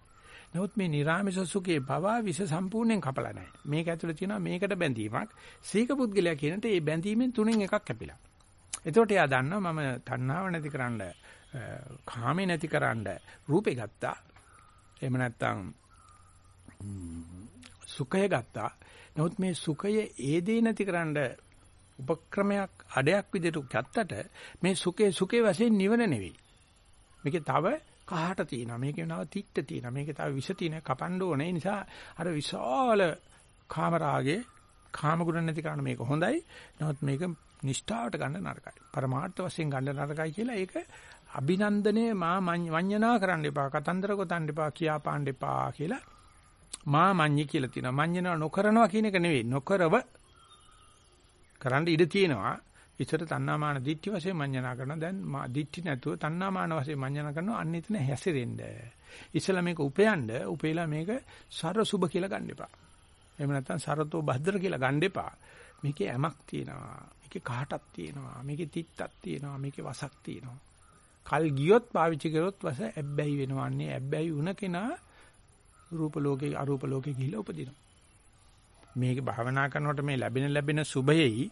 නමුත් මේ නිරාමස සුඛේ භවා විස සම්පූර්ණයෙන් කපලා නැහැ. මේක ඇතුළේ තියෙනවා මේකට බැඳීමක්. සීක පුද්ගලයා කියනට මේ බැඳීමෙන් තුනෙන් එකක් කැපිලා. එතකොට එයා දන්නවා මම තණ්හාව නැතිකරන්න, කාමේ නැතිකරන්න රූපේ ගත්තා. එහෙම නැත්නම් සුඛය ගත්තා. නමුත් මේ සුඛය ඒ දේ නැතිකරන්න උපක්‍රමයක් අඩයක් විදිහට ගත්තට මේ සුඛේ සුඛේ වශයෙන් නිවන නෙවෙයි. මේකේ තව කහට තියෙනවා. මේකේ නව තිත්ත තියෙනවා. මේකේ තව විෂ තියෙනවා. කපන්න ඕනේ. ඒ නිසා අර විශාල කාමරාගේ කාමගුණ නැති කරන මේක හොඳයි. නමුත් මේක නිෂ්ඨාවට ගන්න නරකයි. පරමාර්ථ වශයෙන් ගන්න නරකයි කියලා ඒක අභිනන්දනේ මා වඤ්ඤනා කරන්න එපා. කතන්දර ගොතන්න එපා. කියා පාන්න එපා කියලා මා මඤ්ඤි කියලා තියෙනවා. මඤ්ඤනා නොකරනවා කියන එක නෙවෙයි. නොකරව කරන්න ඉඩ තියෙනවා. ඉතර තණ්හාමාන දිට්ඨි වශයෙන් මඤ්ඤණා කරනවා. දැන් දිට්ඨි නැතුව තණ්හාමාන වශයෙන් මඤ්ඤණා කරනවා. අන්න එතන හැසිරෙන්න. ඉස්සලා මේක උපයන්න, උපේලා මේක සර සුබ කියලා ගන්න එපා. එහෙම නැත්නම් සරතෝ භද්‍ර කියලා ගන්න එපා. මේකේ ඇමක් තියෙනවා. මේකේ කහටක් තියෙනවා. මේකේ තිත්තක් තියෙනවා. මේකේ වසක් තියෙනවා. කල් ගියොත් පාවිච්චි කරොත් වස ඇබ්බැහි වෙනවන්නේ. ඇබ්බැහි වුණ කෙනා රූප ලෝකේ අරූප ලෝකේ ගිහිල්ලා උපදිනවා. මේක භාවනා කරනකොට මේ ලැබෙන ලැබෙන සුභයෙහි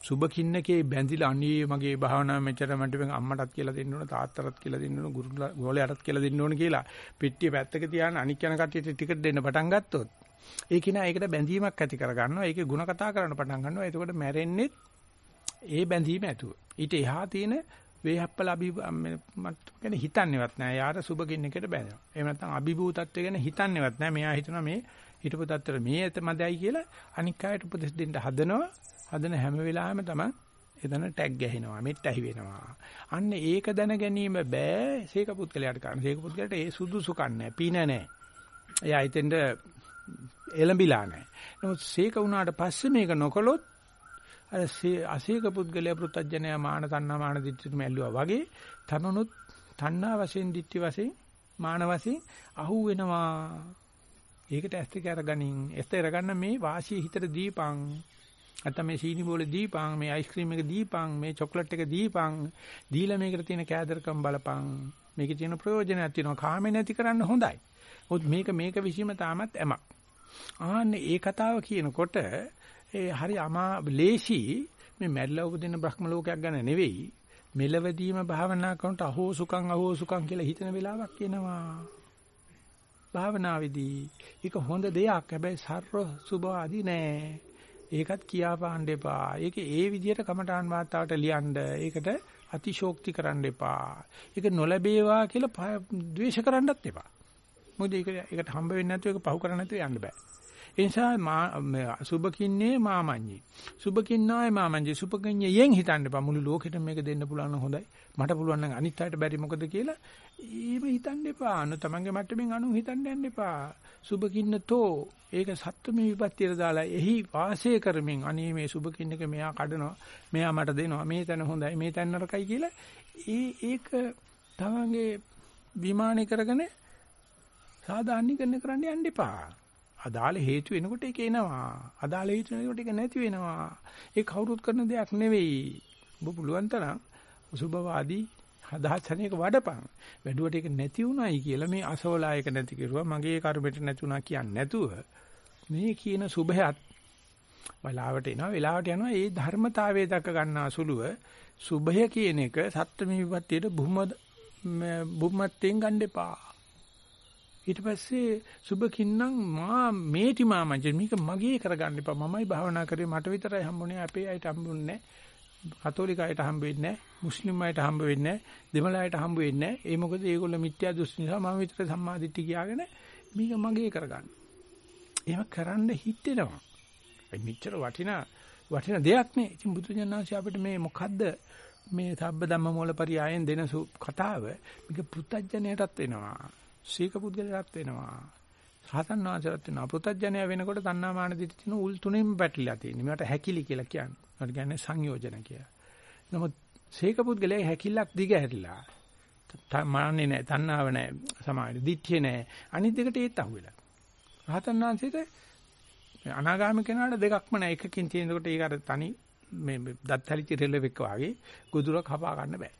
සුබ කින්නකේ බැඳිලා අනේ මගේ භාවනාව මෙච්චර මට අම්මටත් කියලා දෙන්න ඕන තාත්තටත් කියලා දෙන්න ඕන ගුරුලයාටත් කියලා දෙන්න ඕන කියලා පෙට්ටිය පැත්තක තියාන අනික් යන කට්ටියට ටිකට් දෙන්න පටන් ගත්තොත් ඒ කිනා ඒකට බැඳීමක් ඇති කර ගන්නවා ඒකේ ಗುಣ කතා කරන්න පටන් ගන්නවා එතකොට මැරෙන්නේ ඒ බැඳීම ඇතුව ඊට එහා තියෙන වේහප්පල අභි මට ගැන හිතන්නේවත් නෑ යාර සුබ කින්නකට බැඳෙනවා එහෙම නැත්නම් අභිභූතත්වය ගැන හිතන්නේවත් නෑ මෙයා හිතනවා මේ හිටපු තත්තර මේ මදයි කියලා අනික් අයට උපදෙස් දෙන්න හදනවා හදන හැම වෙලාවෙම තමයි එතන ටැග් ගැහෙනවා මෙත් ඇහි වෙනවා. අන්න ඒක දැන ගැනීම බෑ සීක පුත්කලයට කරන්න. සීක පුත්කලට ඒ සුදුසුකම් නැහැ. පින නැහැ. එයා හිතෙන්ද එළඹිලා නැහැ. නමුත් සීක වුණාට පස්සේ මේක නොකළොත් අර අසීක පුද්ගලයා පෘතජ්ජනයා මාන තණ්හා මාන දිට්ඨිට මැල්ලුවා වගේ තමනුත් තණ්හා වශයෙන් දිට්ඨි වශයෙන් මාන වශයෙන් අහු වෙනවා. ඒකට ඇස්ත කරගනින්. ඇස්ත කරගන්න මේ වාසිය හිතට දීපං නැත්නම් මේ සීනි බෝලේ දීපං මේ අයිස්ක්‍රීම් එක දීපං මේ චොක්ලට් එක දීපං දීලා මේකට තියෙන කෑදරකම් බලපං මේකේ තියෙන ප්‍රයෝජනයක් තියෙනවා. කාමේ නැති කරන්න හොඳයි. මොකද මේක මේක විසීම තාමත් ඇමක්. ආන්නේ ඒ කතාව කියනකොට ඒ හරි අමා ලේසි මේ මැරිලා උපදින බ්‍රහ්ම ලෝකයක් ගැන නෙවෙයි මෙලවදීම භාවනා කරනට අහෝ සුඛං අහෝ සුඛං කියලා හිතන වෙලාවක් එනවා භාවනාවේදී ඒක හොඳ දෙයක් හැබැයි සර්ව සුභ ආදී නෑ ඒකත් කියා පාන්න එපා. ඒක ඒ විදිහට කමඨාන් වාතාවට ලියන්න. ඒකට අතිශෝක්ති කරන්න එපා. ඒක නොලැබේවා කියලා ද්වේෂ කරන්නත් එපා. මොකද ඒක ඒකට හම්බ වෙන්නේ නැතුව ඒක පහු කරන්න නැතුව යන්න බෑ. ඒ නිසා මා සුබකින්නේ මාමඤ්ඤි. සුබකින්නාය මාමඤ්ඤි. සුබකින්යෙන් හිතන්න එපා. මුළු ලෝකෙටම මේක දෙන්න පුළුවන් නම් හොඳයි. මට පුළුවන් නම් අනිත් අයට බැරි මොකද කියලා එහෙම හිතන්න එපා. අනු තමන්ගේ මට්ටමින් අනු හිතන්න යන්න එපා. සුබකින්නතෝ ඒක සත්ත්වමේ විපත්තියට දාලා එහි වාසය කරමින් අනේ මේ සුබකින්නක මෙයා කඩනවා. මෙයා මට දෙනවා. මේ තැන හොඳයි. මේ තැන නරකයි කියලා ඒ ඒක තමන්ගේ විමානය කරගෙන සාධාරණීකරණය කරන්න යන්න එපා. අදාළ හේතු වෙනකොට ඒක එනවා. අදාළ හේතු වෙනකොට ඒක නැති වෙනවා. ඒ කවුරුත් කරන දෙයක් නෙවෙයි. ඔබ පුළුවන් තරම් සුභවාදී හදාසනයක වඩපන්. වැඩුවට ඒක නැති උනායි කියලා මේ අසවලායක නැති කෙරුවා. මගේ කර්මෙට නැති උනා කියන්නේ නැතුව මේ කියන සුභයත් වෙලාවට එනවා වෙලාවට යනවා ඒ ධර්මතාවයේ දක ගන්නා සුළුව සුභය කියන එක සත්ත්ව විපත්තියට බුහම බුම්මත්ෙන් ගන්න එපා. ඊට පස්සේ සුබකින්නම් මා මේටි මාමජ මේක මගේ කරගන්න එපා මමයි භාවනා කරේ මට විතරයි හම්බුනේ අපේ අයට හම්බුන්නේ කතෝලික අයට හම්බ වෙන්නේ මුස්ලිම් අයට හම්බ වෙන්නේ දෙමළ අයට හම්බ වෙන්නේ ඒ මොකද ඒගොල්ලෝ මිත්‍යා දෘෂ්ටි නිසා මම විතර සම්මාදිට්ඨිය කියාගෙන මේක මගේ කරගන්න. එහෙම කරන්න හිතෙනවා. ඒ මෙච්චර වටිනා වටිනා දෙයක් නේ. ඉතින් බුදුජානනාංශය අපිට මේ මොකද්ද මේ සබ්බ ධම්ම මූලපරියායෙන් දෙන කතාව මේක පුත්තජනයටත් වෙනවා. සීක පුද්ගලයාට වෙනවා. රහතන් වහන්සේලාත් වෙනවා. පෘථජ්ජනය වෙනකොට තණ්හා මාන දිටි තියෙන උල් තුනෙන්ම පැටලිලා තියෙනවා. මේවට හැකිලි කියලා කියන්නේ. ඒකට කියන්නේ සංයෝජන කියලා. නමුත් සීක පුද්ගලයා හැකිලක් දිග හැරිලා. මාන්නේ නැහැ, තණ්හාව නැහැ, සමාධි, දිට්ඨිය නැහැ. අනිත් දෙකට ඒත් අහුවෙලා. රහතන් වහන්සේට අනාගාමී කෙනාට දෙකක්ම නැහැ. එකකින් තියෙනකොට ඒක අර තනි මේ දත්තලිච්ච රෙලෙවෙක් වගේ ගුදුරක් හපා ගන්න බෑ.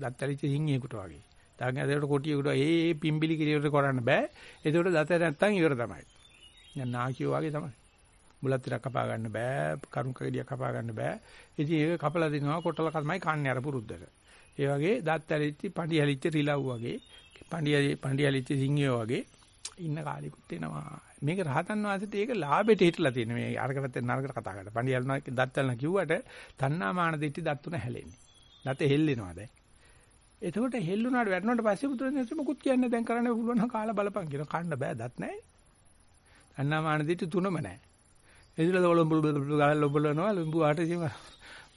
දත්තලිච්ච හිංගියෙකුට වගේ. දාගෙන ඇදට කොටියෙකුට ඒ පිම්බිලි කිරියට කරන්න බෑ. ඒකට දත නැත්තම් ඉවර තමයි. දැන් නාකියෝ වගේ තමයි. බුලත් ටිකක් කපා ගන්න බෑ, කරුණක ගෙඩියක් කපා ගන්න බෑ. ඉතින් ඒක කපලා දෙනවා කොටල කර්මයි කන්නේ අර පුරුද්දට. ඒ වගේ දත් ඇලිච්ච, පඩි ඇලිච්ච රිලව් වගේ, පඩි පඩි ඇලිච්ච සිංහයෝ වගේ ඉන්න කාලෙකුත් එනවා. මේක රහතන් වහන්සේට ඒක ලාභෙට හිටලා තියෙන මේ අරකට නරකට කතා කරලා. පඩි ඇලනවා දත් ඇලන කිව්වට තණ්හා මාන දෙටි දත් තුන හැලෙන්නේ. දත හෙල්ලෙනවා දැන්. එතකොට හෙල්ලුණාට වැටුණාට පස්සේ බුදුරජාණන් මොකුත් කියන්නේ දැන් කරන්න පුළුවන් නම් කාලා බලපන් කියන කන්න බෑ දත් නැහැ. අන්නාමාන දිටි තුනම නැහැ. එදිලා ලොඹු ගාලා ලොඹලනවා ලොඹු ආටේ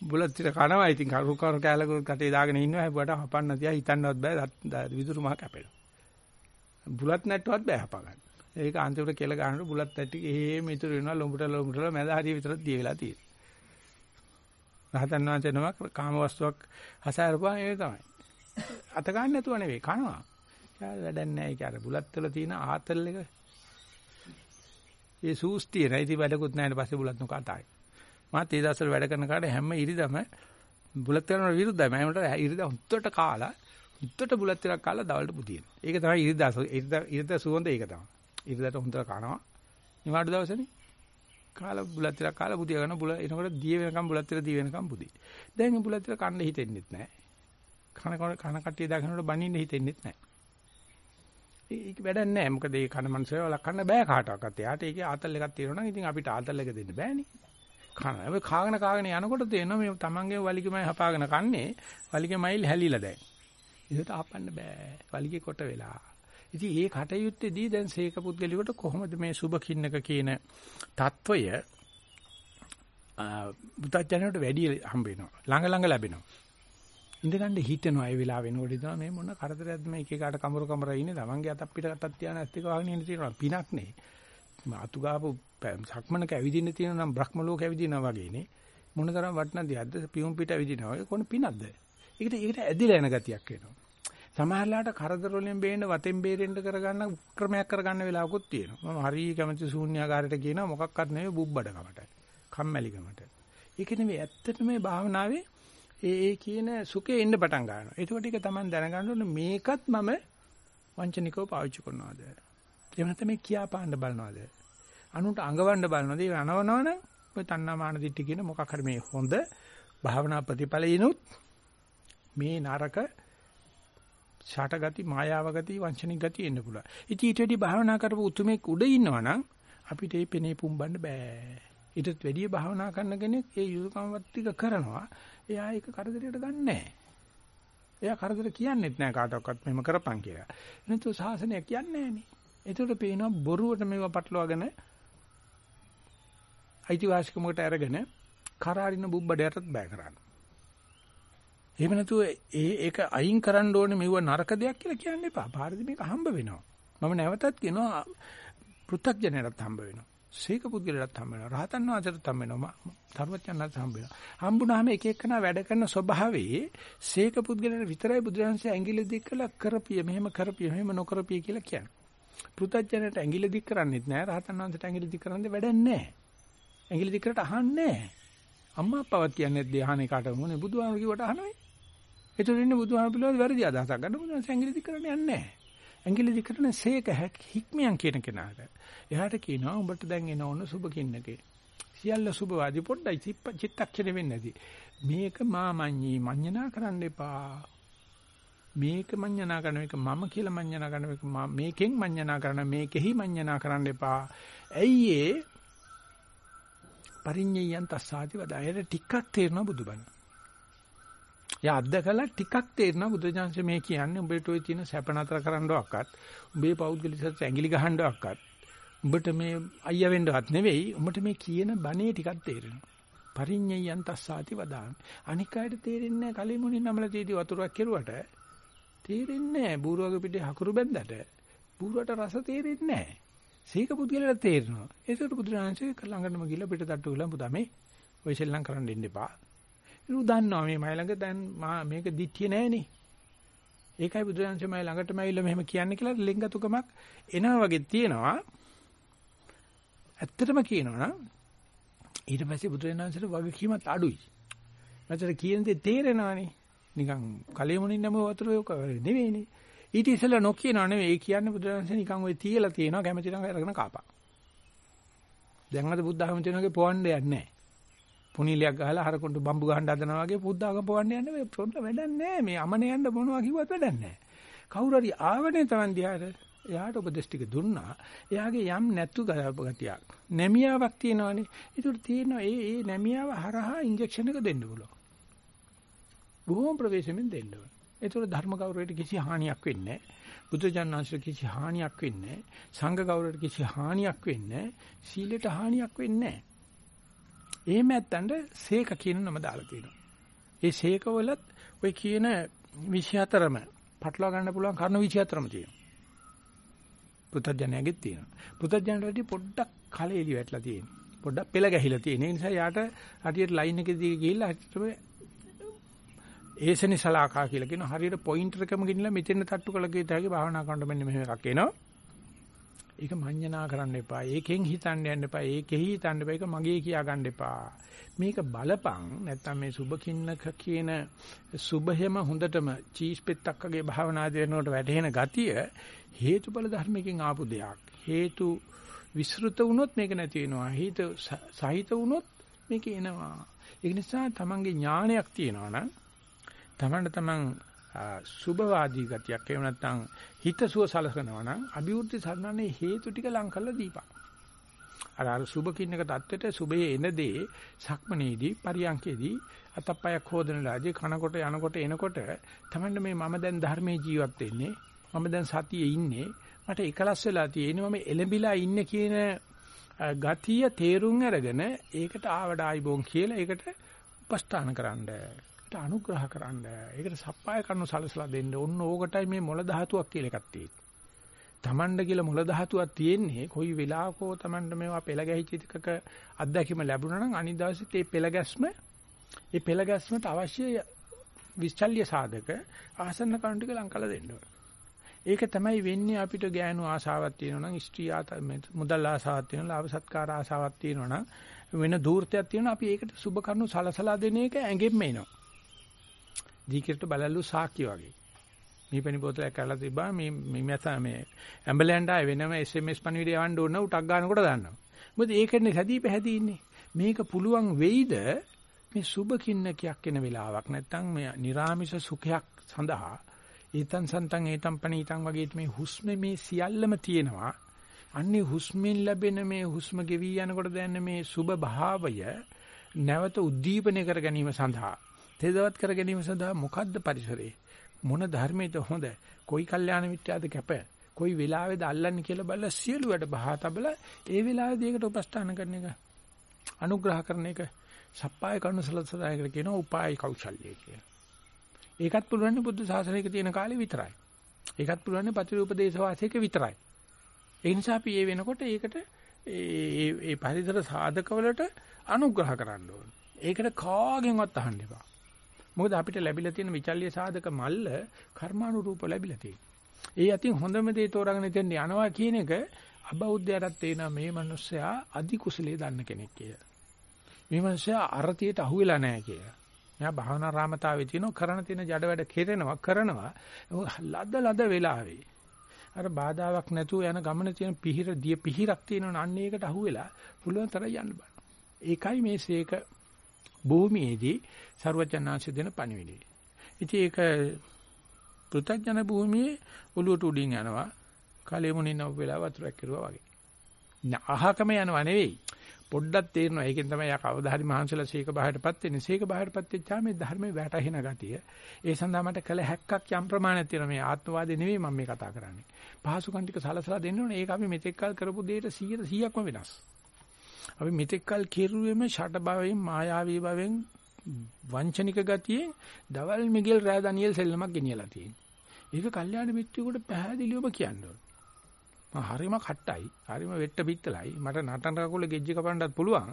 බුලත් ටික කනවා ඉතින් කරු කරු කැලක කටේ දාගෙන ඉන්නවා හැබුවට හපන්න තියා හිතන්නවත් බෑ විදුරු මහ කැපෙනවා. බුලත් නැට්ටවත් බෑ හප ගන්න. ඒක අන්තිමට කෙල ගන්නකොට බුලත් නැට්ටි එහෙම ඉතුරු වෙනවා ලොඹුට ලොඹුට මැද හරිය විතරක් දිය වෙලා තියෙනවා. රහතන් වහන්සේ නමක් කාම වස්තුවක් හසාරපුවා ඒක තමයි. අත ගන්න නැතුව නෙවෙයි කනවා. ඒක වැඩක් නැහැ ඒක අර බුලත් වල තියෙන ආතල් එක. ඒ සූස්තිය නැති වැඩකුත් නැහැ ඊට පස්සේ බුලත් නොකා තායි. මාත් ඒ දවස්වල වැඩ කරන කාට හැම ඉරිදම බුලත් කරනවට විරුද්ධයි. මම උන්ට ඉරිද හුත්තට කාලා හුත්තට බුලත් ටිකක් කාලා දවල්ට පුදින. ඒක තමයි ඉරිදා ඉරිදා ඉරිදා සුවඳ ඒක තමයි. ඉරිදාට හොඳට කනවා. නිවාඩු දවසනේ කාලා බුලත් ටිකක් කාලා පුදිය ගන්න බුල එනකොට දිය වෙනකම් බුලත් ටික දිය වෙනකම් පුදි. දැන් මේ බුලත් ටික කන්න හිතෙන්නෙත් නැහැ. කන කන කට්ටිය දාගෙනට බනින්න හිතෙන්නේ නැහැ. ඒක වැඩක් නැහැ. මොකද ඒ කන මනුස්සයව ලක්කන්න බෑ කාටවත්. එයාට ඒකේ ආතල් එකක් තියෙනවා නම් ඉතින් අපිට ආතල් එක දෙන්න බෑනේ. කන ඔය කාගෙන කාගෙන යනකොට තේනවා මේ තමන්ගේ වලිගෙමයි හපාගෙන කන්නේ. වලිගෙමයි හැලිලා දැන්. ඒකට ආපන්න බෑ. වලිගේ කොට වෙලා. ඉතින් ඒ කටයුත්තේදී දැන් සීක පුද්ගලිකට කොහොමද මේ සුභ කින්නක කියන తত্ত্বය බුද්ධජනකට වැඩි හම්බ වෙනවා. ළඟ ළඟ ලැබෙනවා. ඉඳගන්න හිතෙනවා ඒ වෙලාව. වෙනකොට ඉතන මේ මොන කරදරයක්ද මේ එක එකට කමරු කමර ඉන්නේ. තමන්ගේ අතක් පිට අතක් තියාන ඇත්ත එක වහගෙන ඉන්න තියෙනවා. පිනක් නේ. අතු ගාපු සක්මනක ඇවිදින්න තියෙන නම් බ්‍රහ්ම ලෝක ඇවිදිනා වගේනේ මොනතරම් වටනදියක්ද පියුම් පිට ඇවිදිනා වගේ කොන පිනක්ද? ඒකට ඒකට ඇදිලා යන ගතියක් එනවා. සමහරලාට කරදර වලින් බේන්න වතෙන් බේරෙන්න කරගන්න ක්‍රමයක් කරගන්න වෙලාවකුත් තියෙනවා. මම හරිය කැමති ශූන්‍යාකාරයට කියනවා මොකක්වත් නෙවෙයි බුබ්බඩකමට කම්මැලිකමට. ඒක නෙවෙයි ඇත්තට මේ භාවනාවේ ඒ ඒ කියන සුඛේ එන්න පටන් ගන්නවා. ඒකෝට ඒක තමයි දැනගන්න ඕනේ මේකත් මම වංචනිකව පාවිච්චි කරනවාද? එහෙම නැත්නම් මේ කියා පාන්න බලනවාද? අනුන්ට අඟවන්න බලනවාද? ඒ අනවනවනම් ඔය තණ්හාමාන දිට්ඨි කියන මොකක් හරි මේ හොඳ භාවනා ප්‍රතිඵලිනුත් මේ නරක ඡාටගති මායාවගති වංචනික ගති එන්න පුළුවන්. ඉතින් ඊට වැඩි භාවනා කරපු උතුමෙක් උඩ ඉන්නවනම් අපිට මේ පෙනේ පුම්බන්න බෑ. ඊටත් වැඩිය භාවනා කරන කෙනෙක් ඒ යුතුයකම් ටික කරනවා. එයා ඒක කරදරයට ගන්නෑ. එයා කරදර කියන්නෙත් නෑ කාටවත් මෙහෙම කරපන් කියලා. එනතු සාසනය කියන්නේ නෑනේ. ඒකට පේනවා බොරුවට මේවා පටලවාගෙන අයිතිවාසිකමකට අරගෙන කරාරින බුබ්බඩයටත් බෑ කරන්න. එහෙම නැතුව ඒ ඒක අයින් කරන්න ඕනේ මෙව නරක දෙයක් කියලා කියන්න එපා. පාරදී මේක හම්බ වෙනවා. මම නැවතත් කියනවා පෘථග්ජනයටත් හම්බ වෙනවා. සීක පුද්ගලයාට හම්බ වෙනවා. රහතන් වහන්සේට හම්බ වෙනවා. ධර්මචන්නාට හම්බ වෙනවා. හම්බුනහම එක එකනා වැඩ කරන ස්වභාවයේ සීක පුද්ගලයාට විතරයි බුදුරජාන්සේ ඇඟිලි දික් කළා කරපිය මෙහෙම කරපිය මෙහෙම නොකරපිය කියලා කියන්නේ. පෘථජ්ජනට ඇඟිලි දික් කරන්නේත් නැහැ. රහතන් වහන්සේට ඇඟිලි දික් කරන්නේ වැඩක් නැහැ. ඇඟිලි දික් කරට අහන්නේ නැහැ. අම්මා අප්පවත් කියන්නේ ධ්‍යාන එකට මොනේ බුදුහාමුදුරු කිව්වට අහනවයි. ඒතර ඉන්නේ බුදුහාමුදුරු පිළිවෙල වැරදි අදහසක් ගන්න බුදුන් ඇඟිලි දික් කරන්නේ නැහැ. ඇඟිලි දික් කරන සීක හික්මියන් කියන කෙනාට එයාට කියනවා උඹට දැන් එන ඕන සුබ කින්නකේ. සියල්ල සුබවාදී පොඩ්ඩයි චිත්තක්ෂණ වෙන්නේ නැති. මේක මාමඤ්ඤී මඤ්ඤණා කරන්න එපා. මේක මඤ්ඤණා කරන එක මම කියලා මඤ්ඤණා කරන එක මේකෙන් මඤ්ඤණා කරන මේකෙහි මඤ්ඤණා කරන්න එපා. ඇයි ඒ පරිඤ්ඤයයන් තස්සාති වදායට ටිකක් තේරෙනවා බුදුබණ. යා අද්දකලා ටිකක් තේරෙනවා බුදුජානක මේ කියන්නේ උඹට ওই තියෙන සැප නතර කරන්නවක්වත් උඹේ පෞද්ගලිකසත් ඇඟිලි ගහන්නවක්වත් උඹට මේ අයියා වෙන්නවත් නෙවෙයි උඹට මේ කියන බණේ ටිකක් තේරෙනවා. පරිඤ්ඤයයන් තස්සාති වදාන. අනික් අයට තේරෙන්නේ නැහැ කලිමුණි නමල තීදී වතුරක් කෙරුවට තේරෙන්නේ නැහැ. බූරුවගේ පිටේ හකුරු බැන්දට බූරුවට රස තේරෙන්නේ නැහැ. සීක පුද්ගලයාට තේරෙනවා. ඒකට බුදුරජාණන්සේ ළඟටම ගිහලා පිට තට්ටු කළා පුතා මේ ඔය සෙල්ලම් කරන්න ඉන්න එපා. ඌ දන්නවා මේ මයි ළඟ දැන් මේක දිට්ඨිය නෑනේ. ඒකයි බුදුරජාණන්සේ මයි ළඟටම ඇවිල්ලා මෙහෙම කියන්නේ කියලා ලෙන්ගතුකමක් එනවා වගේ තියෙනවා. ඇත්තටම කියනවා නම් ඊට පස්සේ බුදුරජාණන්සේට වගකීමත් අඩුයි. මචං කියන දේ තේරෙනවනේ. නිකන් කලෙමුණින් නම වතුර ඔක නෙවෙයිනේ. ඊට ඉස්සෙල්ලා නොකියනව නෙවෙයි. ඒ කියන්නේ බුදුරජාණන්සේ නිකන් ඔය තියලා තියෙනවා කැමති නම් අරගෙන කාපා. දැන් අද බුද්ධ ආගම තියෙනවාගේ පොවන්න යන්නේ නැහැ. පුනිලියක් ගහලා හරකොන්ට බම්බු ගහන්න හදනවා වගේ බුද්ධ ආගම පොවන්න යන්නේ මේ ප්‍රොබ්ලම් වැඩක් නැහැ. මේ අමනේ යන්න මොනවා කිව්වත් වැඩක් නැහැ. කවුරු හරි ආවනේ Taman දිහාට එයාට උපදේශ ටික දුන්නා. එයාගේ යම් නැතු ගතියක් නැමියාවක් තියෙනවනේ. ඒකට තියෙනවා ඒ ඒ නැමියාව හරහා ඉන්ජෙක්ෂන් එක දෙන්න පුළුවන්. බොහොම ප්‍රවේශමෙන් දෙන්න ඕන. ඒතකොට ධර්ම ගෞරවයට කිසි හානියක් වෙන්නේ නැහැ. බුදුජානනාංශයට කිසි හානියක් වෙන්නේ නැහැ. සංඝ ගෞරවයට කිසි හානියක් වෙන්නේ නැහැ. සීලයට හානියක් වෙන්නේ නැහැ. එහෙම නැත්තඳ සීක කියන නම දාලා තියෙනවා. ඒ සීකවලත් ඔය කියන 24ම පටලවා ගන්න පුළුවන් කර්ණ 24ම තියෙනවා. පුතඥයාගෙත් තියෙනවා. පුතඥයාට පොඩ්ඩක් කලෙලි වැටලා තියෙනවා. පොඩ්ඩක් පෙළ ගැහිලා තියෙන. ඒ නිසා යාට හරියට ලයින් එකේ ගිහිල්ලා හරියටම ඒසනි සලාකා කියලා කියන හරියට පොයින්ටර් එකම ගෙනිලා මෙතෙන් තට්ටු කළ කීත හැකි භාවනා කරනකොට මෙන්න මෙහෙම එකක් එනවා. ඒක මඤ්ඤණා කරන්න එපා. ඒකෙන් හිතන්න යන්න එපා. ඒකෙහි හිතන්න එපා. ඒක මගේ කියා ගන්න එපා. මේක බලපං නැත්තම් මේ සුබකින්නක කියන සුබහෙම හොඳටම චීස් පෙත්තක් වගේ භාවනා දෙනකොට වැටෙන ගතිය හේතුඵල ධර්මයෙන් ආපු දෙයක්. හේතු විස්ෘත වුණොත් මේක නැති වෙනවා. හේතු සහිත වුණොත් මේක එනවා. ඒ නිසා තමන්ගේ ඥානයක් තියෙනවා නම් තමන්ට තමන් සුභවාදී ගතියක් එහෙම නැත්නම් හිතසුව සලසනවා නම් අභිවෘද්ධි සරණන්නේ හේතු ටික ලං කරලා දීපන්. අර අර සුභ කින්නක தත්වෙට සුභයේ එන දේ සක්මනේදී පරියන්කේදී අතප්පයක් හොදන ලාදී කනකොට යනකොට එනකොට තමන්න මේ මම දැන් ධර්මයේ ජීවත් වෙන්නේ මම දැන් සතියේ ඉන්නේ මට එකලස් වෙලා තියෙන්නේ මම එළඹිලා ඉන්නේ කියන ගතිය තේරුම් අරගෙන ඒකට ආවඩායි බොන් කියලා ඒකට උපස්ථාන කරන්න ඒකට අනුග්‍රහ කරන්න. ඒකට සප්පාය කරනු සලසලා දෙන්න. ඔන්න ඕකටයි මේ මොළ ධාතුවක් කියලා එකක් තියෙන්නේ. තමන්ඩ කියලා මොළ ධාතුවක් තියෙන්නේ කොයි වෙලාවකෝ තමන්ඩ මේවා පෙළ ගැහිච්ච එකක අත්දැකීම ලැබුණා නම් අනිත් දවසෙත් ඒ පෙළ ගැස්ම ඒ පෙළ ගැස්මට අවශ්‍ය විශ්චල්්‍ය සාධක ආසන්න කරුණු ටික ලං කළ දෙන්න ඒක තමයි වෙන්නේ අපිට ගෑනු ආසාවක් තියෙනවා නම් ස්ත්‍රී මුදල් ආසාවක් තියෙනවා ලාභ සත්කාර ආසාවක් තියෙනවා නම් වෙන ධූර්තයක් තියෙනවා අපි ඒකට සුබ කරුණු සලසලා දෙන එක ඇඟෙන්න එනවා දීකිරට බලල්ලු සාක්කි වගේ. මේ පණි බෝතලයක් කරලා තිබ්බා මේ මේ මත මේ ඇම්බලන්ඩ් ආයේ වෙනම SMS පණිවිඩය යවන්න ඕන උටක් ගන්නකොට දාන්නවා. මොකද ඒකනේ හැදී පැහැදී ඉන්නේ. මේක පුළුවන් වෙයිද මේ සුබ කින්නකයක් එන වෙලාවක් නැත්තම් මේ निराமிස සුඛයක් සඳහා ඊතං සන්තං ඊතං පණීතං වගේ මේ හුස්ම මේ සියල්ලම තියෙනවා. අන්නේ හුස්මෙන් ලැබෙන මේ හුස්ම ගෙවි යනකොට දැනෙන මේ සුබ භාවය නැවත උද්දීපනය කර ගැනීම සඳහා තේදවත් කර ගැනීම සඳහා මොකද්ද පරිසරේ මොන ධර්මයේද හොඳ කොයි කල්යාණ මිත්‍යාද කැප කොයි වෙලාවේද අල්ලන්නේ කියලා බලලා සියලු වැඩ බහා තබලා ඒ වෙලාවේදී ඒකට උපස්ථාන කරන එක අනුග්‍රහ කරන එක සප්පාය කරන සලසදායකට කියනවා උපාය කෞශල්‍යය කියලා. ඒකත් පුළුවන් බුද්ධ ශාසනයක තියෙන කාලේ විතරයි. ඒකත් පුළුවන් පතිරූපදේශ වාසයක විතරයි. ඒ නිසා අපි මේ වෙනකොට ඒකට ඒ ඒ පරිසර සාධකවලට අනුග්‍රහ කරන්න ඕනේ. ඒකට කාගෙන්වත් අහන්න එපා. මොකද අපිට ලැබිලා තියෙන විචල්්‍ය සාධක මල්ල කර්මානුරූප ලැබිලා තියෙනවා. ඒ අතින් හොඳම දේ තෝරාගෙන ඉතින් යනවා කියන එක අබෞද්ධයටත් තේනවා මේ මිනිස්සයා අධි කුසලයේ දන්න කෙනෙක් කියලා. මේ මිනිස්සයා අරතියට අහු වෙලා නැහැ කියලා. මෙයා භාවනා රාමතාවේ තියෙන කරන තියෙන ජඩ වැඩ කෙරෙනවා කරනවා ලද ලද වෙලාවේ අර බාධාවක් නැතුව යන ගමන තියෙන පිහිර දිය පිහිරක් තියෙනවනේ අන්න ඒකට අහු වෙලා පුළුවන් තරම් යන්න බෑ. ඒකයි මේ සීක භූමියේදී ਸਰවඥාන්සේ දෙන පණිවිඩය. ඉතින් ඒක පෘථග්ජන භූමියේ ඔළුවට උඩින් යනවා. කලෙ මුණින් නව වෙලා වතුරක් කිරුවා වගේ. අහකම යනවා නෙවෙයි. පොඩ්ඩක් තේරෙනවා. ඒකෙන් තමයි යා කවදා හරි මහන්සලා සීක බහයටපත් වෙන්නේ. සීක බහයටපත් වෙච්චාම මේ ධර්මයේ වැටහෙන ගතිය. ඒ සඳහා මට කළ හැක්කක් යම් ප්‍රමාණයක් තියෙනවා. මේ ආත්මවාදී නෙවෙයි මම මේ කතා කරන්නේ. පහසුකම් ටික සලසලා දෙන්න ඕනේ. ඒක අපි මෙතෙක් කල් කරපු දෙයට 100 100ක්ම වෙනස්. අපි මෙතෙක්කල් කෙරුවෙම ෂට භවයෙන් මායාවී භවෙන් වංචනික ගතියෙන් දවල් මිගෙල් රෑ ඩැනියෙල් සෙල්ලමක් ගෙනියලා තියෙනවා. ඒක කල්යාණ මිත්‍රයෙකුට පැහැදිලිවම කියන්න ඕන. මම හරිම කට්ටයි. හරිම වෙට්ට පිටතලයි. මට නටන කකුල ගෙජ්ජි කපන්නත් පුළුවන්.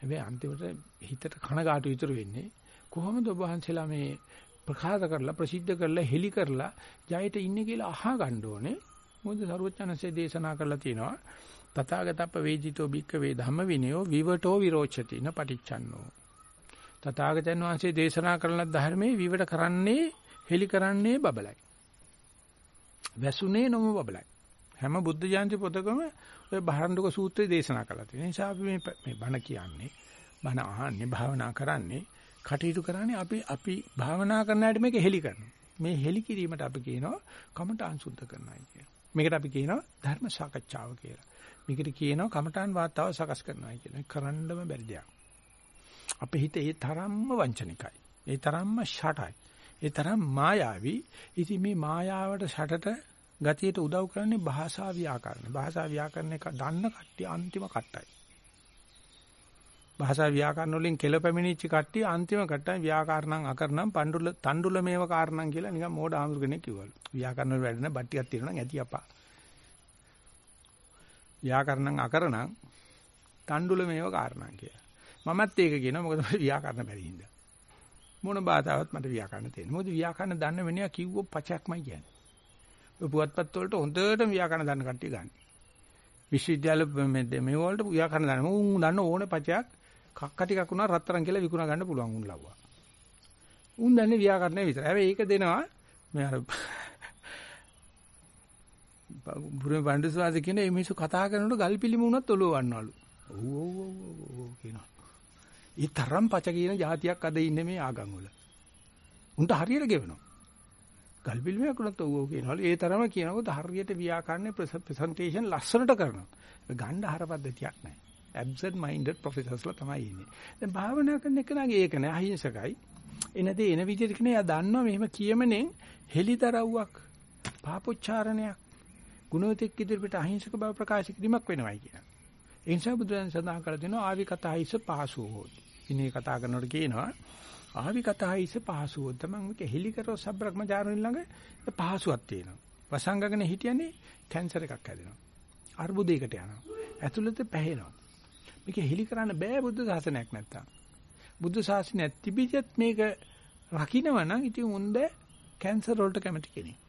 හැබැයි අන්තිමට හිතට කනගාටු ඉතුරු වෙන්නේ කොහොමද ඔබ වහන්සේලා මේ ප්‍රකාශ කරලා ප්‍රසිද්ධ කරලා හෙලි කරලා ජයට ඉන්නේ කියලා අහා ගන්න ඕනේ. මොකද සරුවචනසේ දේශනා කරලා තියෙනවා තථාගතප්ප වේජිතෝ භික්ඛවේ ධම්ම විනයෝ විවටෝ විරෝචති න පටිච්චන්නෝ. තථාගතයන් වහන්සේ දේශනා කරන ධර්මයේ විවට කරන්නේ හෙලි කරන්නේ බබලයි. වැසුනේ නොම බබලයි. හැම බුද්ධ ජයන්ති පොතකම ඔය බහරණ්ඩක සූත්‍රය දේශනා කරලා තියෙනවා. ඒ නිසා අපි මේ මේ බණ කියන්නේ බණ අහන්නේ භාවනා කරන්නේ කටයුතු කරන්නේ අපි අපි භාවනා කරන හැටි මේක හෙලි කරනවා. මේ හෙලි කිරීමට අපි කියනවා කමඨාන් සුද්ධ කරනවා කියලා. මේකට අපි කියනවා ධර්ම සාකච්ඡාව කියලා. මේකට කියනවා කමඨාන් වාතාව සකස් කරනවා කියලා. කරන්නම බැරි දෙයක්. අපේ හිත ඒ තරම්ම වංචනිකයි. ඒ තරම්ම ෂටයි. ඒ තරම් මායාවි. ඉතින් මේ මායාවට ෂටට ගතියට උදව් කරන්නේ භාෂා ව්‍යාකරණ. භාෂා ව්‍යාකරණ එක දන්න කට්ටිය අන්තිම කට්ටයි. භාෂා ව්‍යාකරණ වලින් කෙලපැමිණිච්ච කට්ටිය අන්තිම කට්ටයි ව්‍යාකරණං අකරණං පඬුල තණ්ඩුල මේව කාරණං කියලා නිකන් මෝඩ ආමුරු කෙනෙක් කිව්වලු. ව්‍යාකරණ වල වැඩන බට්ටියක් තියෙනවා නම් ඇති අපා. ව්‍යාකරණං අකරණං තණ්ඩුල මේව කාරණං කියලා. මමත් ඒක කියනවා මොකද ව්‍යාකරණ බැරි හින්දා. මොන බාධාවත් මට ව්‍යාකරණ තියෙනවා. මොකද ව්‍යාකරණ දන්න වෙනියා කිව්වො පචයක්මයි කියන්නේ. ඔය පුවත්පත් වලට හොඳට ව්‍යාකරණ දන්න කට්ටිය ගන්න. විශ්වවිද්‍යාල මේ මේ වලට ව්‍යාකරණ දන්න. උන් දන්න ඕනේ පචයක් කක්ක ටිකක් උනා රත්තරන් කියලා විකුණා ගන්න පුළුවන් උන් ලව්වා. උන් දන්නේ ව්‍යාකරණය විතරයි. හැබැයි ඒක දෙනවා මේ අර බුරුම බණ්ඩසවාද කියන මේ මිනිස්සු කතා කරනකොට ගල් පිළිම වුණත් ඔලුව වන්නවලු. ඔව් ඔව් ඔව් ඔව් කියනවා. ඊ තරම් පච කියන જાතියක් අද ඉන්නේ මේ ආගම් වල. උන්ට හරියට ගෙවනවා. ගල් පිළිමයක් උනත් ඔව් ඔව් කියනවලු. ඒ තරම කියනකොට හරියට ව්‍යාකරණේ ප්‍රසන්ටේෂන් ලස්සනට කරනවා. ගණ්ඩ හරපද්ධතියක් නැහැ. absent minded professorsලා තමයි ඉන්නේ. දැන් භාවනා කරන එක නගේ ඒක නෑ අහිංසකයි. එනදී එන විදිහට කියන යා දන්නවා මෙහෙම කියමනෙන් හෙලිදරව්වක් පාපොච්චාරණයක් ගුණෝතික් ඉදිරියට අහිංසක බව ප්‍රකාශ කිරීමක් වෙනවයි කියන. ඒ නිසා බුදුන් සඳහන් කර දෙනවා ආවි කතායිස පහසු හොති. ඉන්නේ කතා කරනකොට කියනවා ආවි කතායිස පහසු හොත් තමන් මේක හෙලි කරෝ සබ්‍රක්‍මචාරුන් ළඟ පහසුවක් තියෙනවා. වසංගගෙන හිටියනේ කැන්සර් එකක් හැදෙනවා. අර්බුදයකට යනවා. ඇතුළත පැහෙනවා. මේක හෙලි කරන්න බෑ බුද්ධ ශාසනයක් නැත්තම්. බුද්ධ ශාසනයක් තිබිජත් මේක රකින්නව නම් ඉතින් හොඳ කැන්සර් වලට කැමති කෙනෙක්.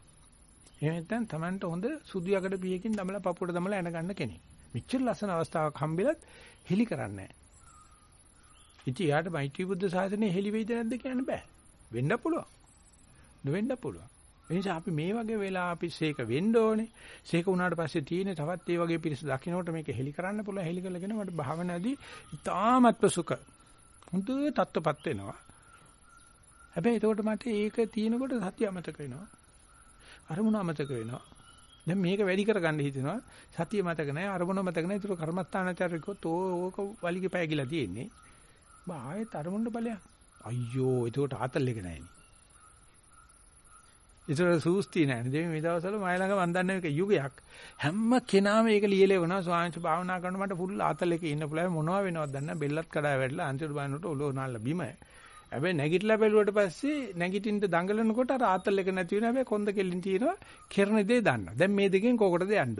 එහෙම නැත්නම් Tamanට හොඳ සුදු යකඩ පියකින් දමලා පපුවට දමලා එන ගන්න කෙනෙක්. මෙච්චර ලස්සන අවස්ථාවක් හම්බෙලත් හෙලි කරන්නේ නැහැ. ඉතින් යාට මෛත්‍රී බුද්ධ ශාසනය හෙලි වෙයිද නැද්ද කියන්න බෑ. වෙන්න පුළුවන්. නොවෙන්න පුළුවන්. ඒ නිසා අපි මේ වගේ වෙලා අපි සීක වෙන්න ඕනේ. සීක වුණාට පස්සේ තියෙන තවත් ඒ වගේ පිරිස දකින්නකොට මේක හෙලි කරන්න පුළුවන්. හෙලි කරලාගෙන මට භාවනාදී ඉතාමත්ම සුඛ. හොඳ තත්ත්වපත් වෙනවා. හැබැයි එතකොට මට ඒක තියෙනකොට සත්‍ය අමතක වෙනවා. අරමුණ අමතක වෙනවා. දැන් මේක වැඩි කරගන්න හිතෙනවා. සතිය මතක නැහැ, අරමුණ මතක නැහැ. ඒක කර්මස්ථානචාරිකෝත් ඕක වලිගේ පෑගිලා තියෙන්නේ. බා ආයෙත් අරමුණ බලයක්. අයියෝ, එතකොට ආතල් එක නැහැ. ඒතර සූස්ති නැහැ. දෙවි මේ දවස්වල මයි ළඟ මන් දන්නේ මේක යුගයක්. හැම කෙනාම මේක ලියලෙවනවා. ස්වාමීන් භාවනා කරන මට පුල් ආතල් එකේ ඉන්න පුළුවන් මොනවා වෙනවද දන්නේ බෙල්ලත් කඩා වැටලා අන්තිමට බලනකොට ඔලුව නාලා බිම. හැබැයි නැගිටලා බැලුවට පස්සේ නැගිටින්න දඟලනකොට අර ආතල් එක නැති වෙනවා. හැබැයි කොන්ද කෙල්ලින් තියෙනවා. කෙරණ දේ දන්නවා. දැන් මේ දෙකෙන් කොකටද යන්න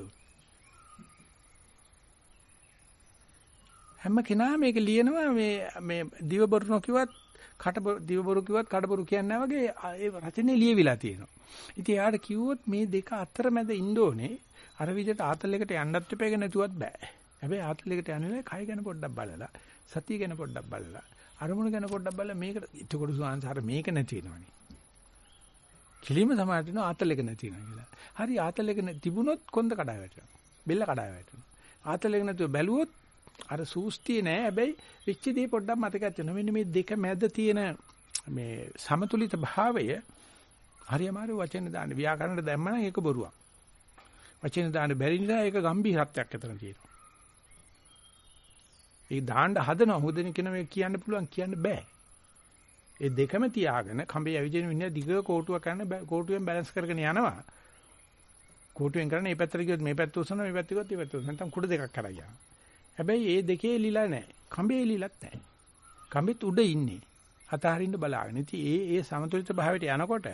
හැම කෙනා මේක ලියනවා මේ මේ දිව බොරුනෝ කිව්වත් කට දිව බොරු කිව්වත් කඩ බොරු කියන්නේ නැහැ වගේ ඒ රචනයේ ලියවිලා තියෙනවා. ඉතින් එයාට කිව්වොත් මේ දෙක අතර මැද ඉන්න ඕනේ අර විදිහට ආතල් එකට යන්නත් එපා ඒක නැතුවත් බෑ. හැබැයි ආතල් එකට යන්නේ කය ගැන පොඩ්ඩක් බලලා, සතිය ගැන පොඩ්ඩක් බලලා, අරමුණ ගැන පොඩ්ඩක් බලලා මේකට එතකොට සුවංශාර මේක නැති වෙනවනේ. කිලිම සමාහට නෝ ආතල් එක නැති වෙනවා කියලා. හරි ආතල් එක තිබුණොත් කොන්ද කඩා වැටෙනවා. බෙල්ල කඩා වැටෙනවා. ආතල් එක නැතුව බැලුවොත් අර සූස්තිය නෑ. හැබැයි වෙච්ච දේ පොඩ්ඩක් මතකත් වෙනවා. මෙන්න මේ දෙක මැද තියෙන මේ සමතුලිත භාවය හරියමාරු වචන දාන්න ව්‍යාකරණයට දැම්මම ඒක බොරුවක්. වචන දාන්න බැරි නිසා ඒක ගැඹිරත්වයක් අතර තියෙනවා. ඒ දාන්න හදනවා හොදෙන කෙනා මේ කියන්න පුළුවන් කියන්න බෑ. ඒ දෙකම තියාගෙන කඹේ ඇවිදින මිනිහා දිග කෝටුවක් කරන කෝටුවෙන් බැලන්ස් කරගෙන යනවා. කෝටුවෙන් කරන්නේ මේ පැත්තට ගියොත් මේ පැත්ත උස්සනවා මේ පැත්ත ගියොත් මේ පැත්ත උස්සනවා. නැත්නම් කුඩ දෙකක් කරා යනවා. හැබැයි මේ දෙකේ එලිලා නැහැ. කඹේ එලිලත් නැහැ. කඹෙත් උඩ ඉන්නේ. අතහරින්න බලාගෙන. ඉතින් ඒ ඒ සමතුලිත භාවයට යනකොට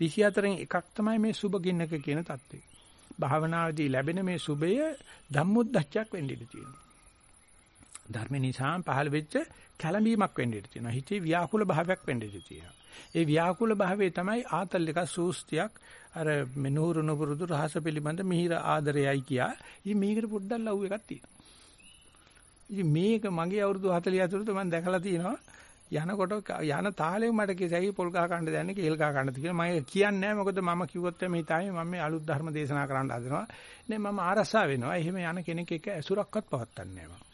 24න් එකක් තමයි මේ සුබ ගින්නක කියන தත්ත්වය. භාවනාවේදී ලැබෙන මේ සුභය ධම්මොද්දච්චයක් වෙන්න ඉඩ තියෙනවා. ධර්ම නිසා පහළ වෙච්ච කැළඹීමක් වෙන්න ඉඩ තියෙනවා. හිතේ ව්‍යාකූල භාවයක් වෙන්න ඉඩ තියෙනවා. ඒ ව්‍යාකූල භාවයේ තමයි ආතල් එක සූස්තියක් අර මෙනුහුරු නුපුරුදු රහස පිළිබඳ මිහිර ආදරයයි කියා. ඉතින් මේකට පොඩ්ඩක් ලව් එකක් තියෙනවා. ඉතින් මේක මගේ අවුරුදු 40 ඇතුළත මම දැකලා තියෙනවා. යනකොට යන තාලෙම මට කිසයි පොල් ගහ කන්න දැනන්නේ කේල් ගහ කන්නද කියලා මම කියන්නේ නැහැ මොකද මම කිව්වොත් මේ හිතාවේ මම මේ අලුත් ධර්ම දේශනා කරන්න හදනවා නේ මම ආරසා වෙනවා එහෙම යන කෙනෙක් එක්ක ඇසුරක්වත් පවත්න්නේ නැහැ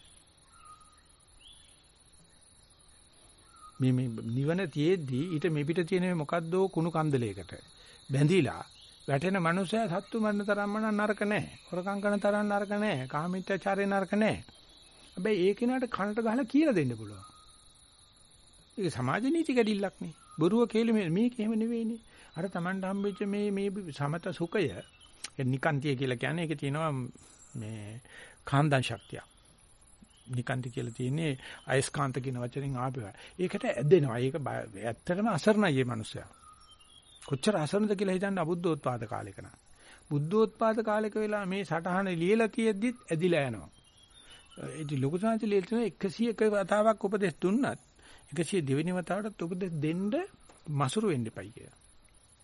මේ මේ නිවන තියේදී ඊට මෙපිට තියෙන මොකද්ද කුණු කන්දලයකට බැඳිලා වැටෙන මනුස්සයා සත්තු මරණ තරම්ම නරක නැහැ. හොරකම් කරන තරම් නරක නැහැ. කාමීත්‍යචාරේ නරක නැහැ. හැබැයි ඒ කෙනාට කනට ගහලා කියලා දෙන්න පුළුවන්. ඒක සමාජ නීති කැඩිල්ලක් නේ. බොරුව කියලා මේක එහෙම නෙවෙයිනේ. අර Tamanට හම්බෙච්ච මේ මේ සමත සුඛය නිකාන්තිය කියලා කියන්නේ ඒක තියෙනවා මේ කාන්දන් ශක්තිය. නිකාන්ති කියලා තියෙන්නේ අයස්කාන්ත කියන වචනෙන් ආපේවා. ඒකට ඇදෙනවා. ඒක ඇත්තටම අසරණයි මේ මිනිස්සයා. කොච්චර අසරණද කියලා හිතන්න අබුද්ධෝත්පාද කාලෙක නා. බුද්ධෝත්පාද කාලෙක වෙලා මේ සටහන ලියලා තියෙද්දිත් ඇදිලා යනවා. ඒ ලොකු සංහති ලියලා 101 වතාවක් උපදෙස් දුන්නත් 102 වෙනි වතාවටත් උපදෙස් දෙන්න මසුරු වෙන්න එපයි කියලා.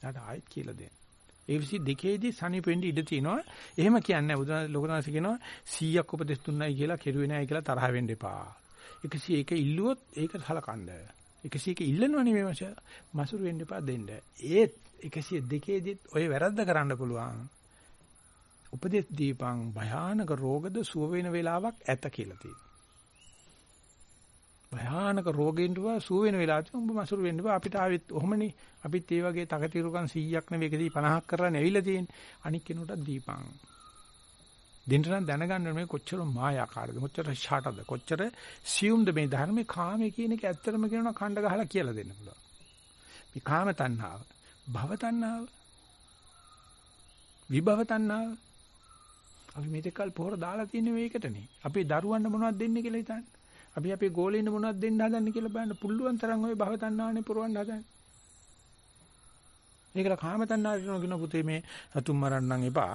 ඊට ආයෙත් කියලා දෙන්න. ඒ විසි දෙකේදී සනීපෙන්න ඉඩ තියෙනවා. එහෙම කියන්නේ බුදුන් ලොකුනාස කියනවා 100ක් උපදෙස් දුන්නයි කියලා කෙරුවේ නැහැ කියලා තරහ වෙන්න එපා. 101 ඉල්ලුවොත් ඒක සලකන්න. 101 ඉල්ලනවනේ මේ මාස මසුරු වෙන්න එපා දෙන්න. ඒත් 102 දිත් ඔය වැරද්ද කරන්න පුළුවන්. උපදෙස් දීපං භයානක රෝගද සුව වෙන වෙලාවක් ඇත කියලා තියෙනවා. භයානක රෝගෙන් දුවා සුව වෙන වෙලාවට උඹ මසුරු වෙන්න බා අපිට ආවෙත් ඔහමනේ. අපිත් ඒ වගේ තකතිරුකම් 100ක් නෙවෙයි 150ක් කරලා ඇවිල්ලා තියෙන්නේ. අනික් කෙනෙකුට දීපං දෙන්න නම් දැනගන්න මේ කොච්චර මායාකාරද කොච්චර ෂාටද කොච්චර සියුම්ද මේ ධර්මේ කාමයේ කියන එක ඇත්තටම කියනවා කණ්ඩ ගහලා කියලා දෙන්න පුළුවන්. මේ කාම තණ්හාව භව තණ්හාව විභව තණ්හාව. අපි මේකල් පොහොර දාලා තියෙන්නේ මේකටනේ. අපි දරුවන්ට මොනවද දෙන්නේ කියලා හිතන්නේ. අපි අපේ ගෝලෙන්න මොනවද දෙන්න හදන්නේ කියලා බලන්න පුළුවන් තරම් ওই භව තණ්හාවනේ පුරවන්න හදන්නේ. ඒකල කාම තණ්හාවට කියන පුතේ මේ සතුම් මරන්නම් එපා.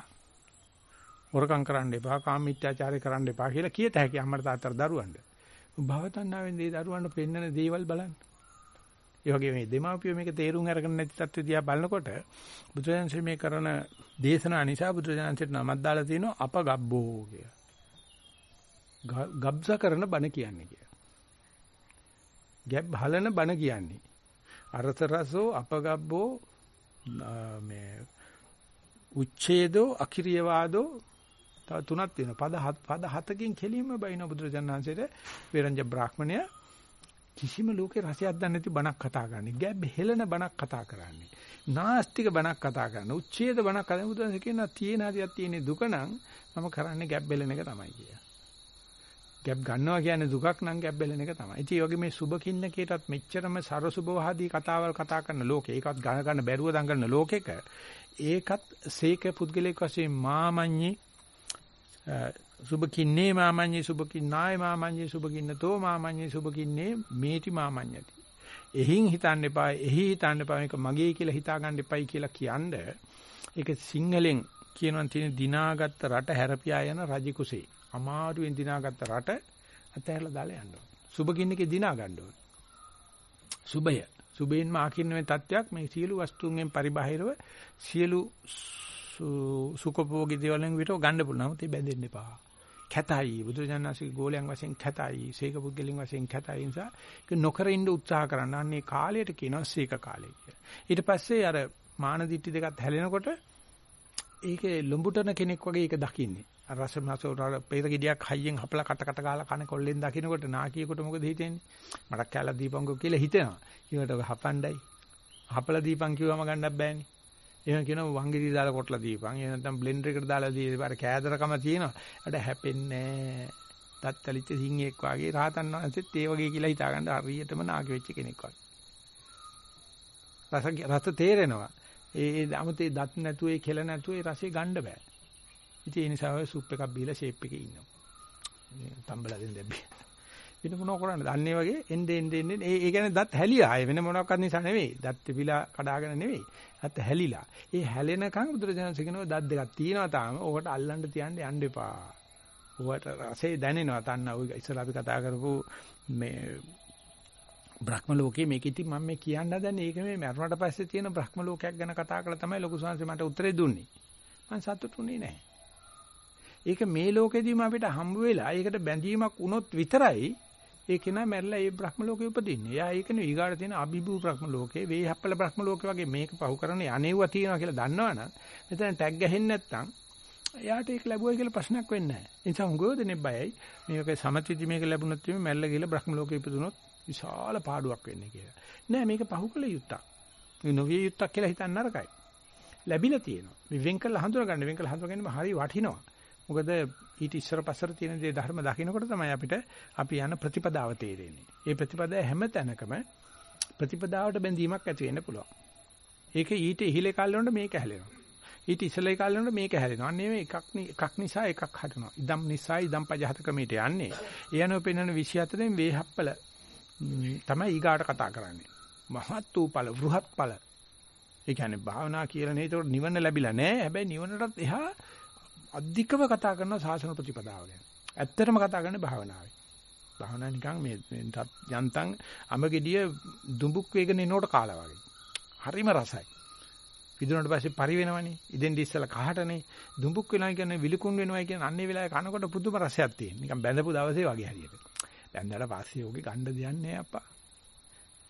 හොරකම් කරන්න එපා, කාම මිත්‍යාචාරය කරන්න එපා කියලා කියත හැකි අම්මට තාත්තට දරුවන්ට. භව තණ්හාවෙන් දේ දරුවන්ට පෙන්නන දේවල් බලන්න. ඒ වගේ මේ දෙමාපියෝ මේක තේරුම් අරගෙන නැති තත්ත්වය දිහා බලනකොට බුදුරජාණන්සේ මේ කරන දේශනා නිසා බුදුරජාණන්සේට නමක් දාලා තිනවා අපගබ්බෝ කියලා. ගබ්ස කරන බණ කියන්නේ කිය. ගැබ් හලන බණ කියන්නේ. අරස රසෝ අපගබ්බෝ මේ උච්ඡේදෝ අකිරියවාදෝ තව තුනක් තියෙනවා. පද හත් පද හතකින් කෙලින්ම බයින බුදුරජාණන්සේට වේරංජ බ්‍රාහ්මණය කිසිම ලෝකේ රසයක් දන්නේ නැති බණක් කතා කරන්නේ. ගැබ් හෙලන බණක් කතා කරන්නේ. නාස්තික බණක් කතා කරන. උච්ඡේද බණක් කතා බුදුරජාණන් කියනවා තියෙන හරියක් තියෙන දුක නම් මම කරන්නේ ගැබ් හෙලන එක තමයි කියලා. ගැප් ගන්නවා කියන්නේ දුකක් නම් ගැප් බැලෙන එක තමයි. ඉතින් ඒ වගේ මේ සුබ කින්නකේටත් මෙච්චරම සරසුබවහදී කතාවල් කතා කරන ලෝකේ ඒකත් ගණ ගන්න බැරුව දඟලන ලෝකෙක ඒකත් සීක පුද්ගලික වශයෙන් මාමඤ්ඤි සුබ කින්නේ මාමඤ්ඤි සුබ කින්නාය මාමඤ්ඤි සුබ කින්නතෝ මාමඤ්ඤි සුබ කින්නේ මේටි මාමඤ්ඤති. එහින් හිතන්න එපා එහි හිතන්න එපා මේක මගේ කියලා හිතා ගන්න එපයි කියලා කියන්නේ ඒක සිංහලෙන් කියනවා තියෙන දිනාගත්ත රට හැරපියා යන රජ කුසේ අමාරුවෙන් දිනාගත්ත රට අතහැරලා දාලා යන්න ඕන. සුබ කින්නකේ දිනා ගන්න ඕන. සුබය. සුබෙන්ම ආකින්න මේ තත්වයක් මේ සියලු වස්තුන්ගෙන් පරිබාහිරව සියලු සුඛභෝගී දේවල්ෙන් විතර ගන්න පුළුවන්. නමුත් ඒ බැඳෙන්න එපා. කැතයි බුදුරජාණන්සේගේ ගෝලයන් වශයෙන් කැතයි සීක පුද්ගලින් වශයෙන් කැතයි නිසා ඒක නොකර ඉන්න උත්සාහ කරන්න. අන්නේ කාලයට කියනවා සීක කාලය කියලා. ඊට පස්සේ අර මාන දිට්ටි දෙකත් හැලෙනකොට ඒකේ ලොඹුටන කෙනෙක් වගේ ඒක දකින්නේ. අර රස මාසෝර පෙර ගෙඩියක් හයියෙන් හපලා කට කට ගාලා කන කොල්ලෙන් දකින්නකොට නාකියෙකුට මොකද හිතෙන්නේ? මටක් කැලලා දීපංකෝ කියලා හිතෙනවා. ඊට හපණ්ඩයි. හපලා දීපං කිව්වම ගන්නත් බෑනේ. එහෙම කියනවා වංගිරි දාලා කොටලා දීපං. එහෙම නැත්නම් බ්ලෙන්ඩර් එකට දාලා දීපන්. අර කෑදරකම තියෙනවා. අර හැපෙන්නේ නැහැ. තත්තලිච්ච සිංහෙක් වගේ රහතන් වහන්සේත් ඒ වගේ කියලා හිතාගන්න හරියටම නාග වෙච්ච කෙනෙක් වගේ. රස රස තේරෙනවා. ඒ අමුතේ දත් නැතුව ඒ කෙල නැතුව ඒ රසය ගන්න බෑ. ඉතින් ඒ නිසා ඔය සුප් එකක් බීලා ෂේප් එකේ ඉන්නවා. මේ තම්බලා දෙන්න බැහැ. වෙන මොනව කරන්නද? අන්නේ වගේ එnde ende ende ඒ ඒ කියන්නේ දත් හැලිලා. ආයේ වෙන මොනවාක්වත් නිසා නෙවෙයි. දත් පිපිලා කඩාගෙන නෙවෙයි. දත් හැලිලා. ඒ හැලෙනකන් බුදුරජාණන් කියනවා දත් දෙකක් තියෙනවා තාම. ඕකට අල්ලන්න තියන්න යන්න එපා. ඕවට රසේ දැනෙනවා තන්න ඔය ඉස්සලා අපි කතා කරපු මේ බ්‍රහ්ම ලෝකයේ මේක ඉතින් මම මේ කියන්න හදන්නේ ඒක මේ මරුණට පස්සේ තියෙන බ්‍රහ්ම ලෝකයක් ගැන කතා කරලා තමයි ලොකු සංහසේ මට උත්තරේ දුන්නේ. මම සතුටුුනේ නැහැ. ඒක මේ ලෝකෙදීම අපිට හම්බ වෙලා ඒකට බැඳීමක් වුණොත් විතරයි ඒ කෙනා මැරලා ඒ බ්‍රහ්ම ලෝකෙ උපදින්නේ. එයා ඒකනේ ඊගාට තියෙන අභිභූ බ්‍රහ්ම ලෝකේ, වේහප්පල බ්‍රහ්ම ලෝකේ වගේ මේක පහු කරන්නේ අනේවා තියෙනවා කියලා දන්නවනම් මෙතන ටැග් ගහෙන්නේ නැත්නම් එයාට ඒක ලැබුවයි කියලා ප්‍රශ්නයක් වෙන්නේ නැහැ. ඒ නිසා හුඟව දෙනෙක් බයයි. මේක සමතිදි මේක ලැබුණොත් එimhe මැල්ල ගිහලා බ්‍රහ්ම ලෝකෙ ඉපදුනොත් විශාල පාඩුවක් වෙන්නේ කියලා. නෑ මේක පහුකල යුත්තක්. මේ නොවිය යුත්තක් කියලා හිතන්න නරකයි. ලැබිලා තියෙනවා. මේ වෙන් කළ හඳුනා ගන්න වෙන් කළ හඳුනා ගැනීම හරි වටිනවා. මොකද ඊට ඉස්සර පස්සර තියෙන දේ ධර්ම දකින්නකොට තමයි අපිට අපි යන ප්‍රතිපදාව තේරෙන්නේ. ඒ ප්‍රතිපදාව හැම තැනකම ප්‍රතිපදාවට බැඳීමක් ඇති වෙන්න පුළුවන්. ඒක ඊට ඉහිලේ කාලේ මේක හැලෙනවා. ඊට ඉස්සෙල්ලා කාලේ මේක හැලෙනවා. අන්නේ මේ එකක් එකක් නිසා එකක් හදනවා. ඉදම් නිසා ඉදම් පජහත ක්‍රමයට යන්නේ. ඒ අනුව පෙන්වන 24න් වේහප්පල තමයි ඊගාට කතා කරන්නේ. මහත් වූ ඵල, වෘහත් ඵල. ඒ කියන්නේ භාවනා කියලා නේ ඒක නිවන ලැබිලා නැහැ. හැබැයි නිවනටත් එහා අධිකව කතා කරන සාසන ප්‍රතිපදාව ගැන. ඇත්තටම කතා කරන්නේ භාවනාවේ. භාවනා නිකන් මේ යන්තම් අමගෙඩිය දුඹුක් වේගන එනකොට කාලා වගේ. හරිම රසයි. විදුනට පස්සේ පරි වෙනවනේ. ඉදෙන් ඉස්සලා කහටනේ දුඹුක් වෙනවා කියන්නේ විලිකුන් වෙනවා කියන්නේ අන්නේ වෙලාවේ කනකොට පුදුම රසයක් තියෙන. නිකන් බැඳපු දවසේ වගේ හරියට. දැන්දලා පස්සේ යෝගේ ගන්න දෙන්නේ අප්පා.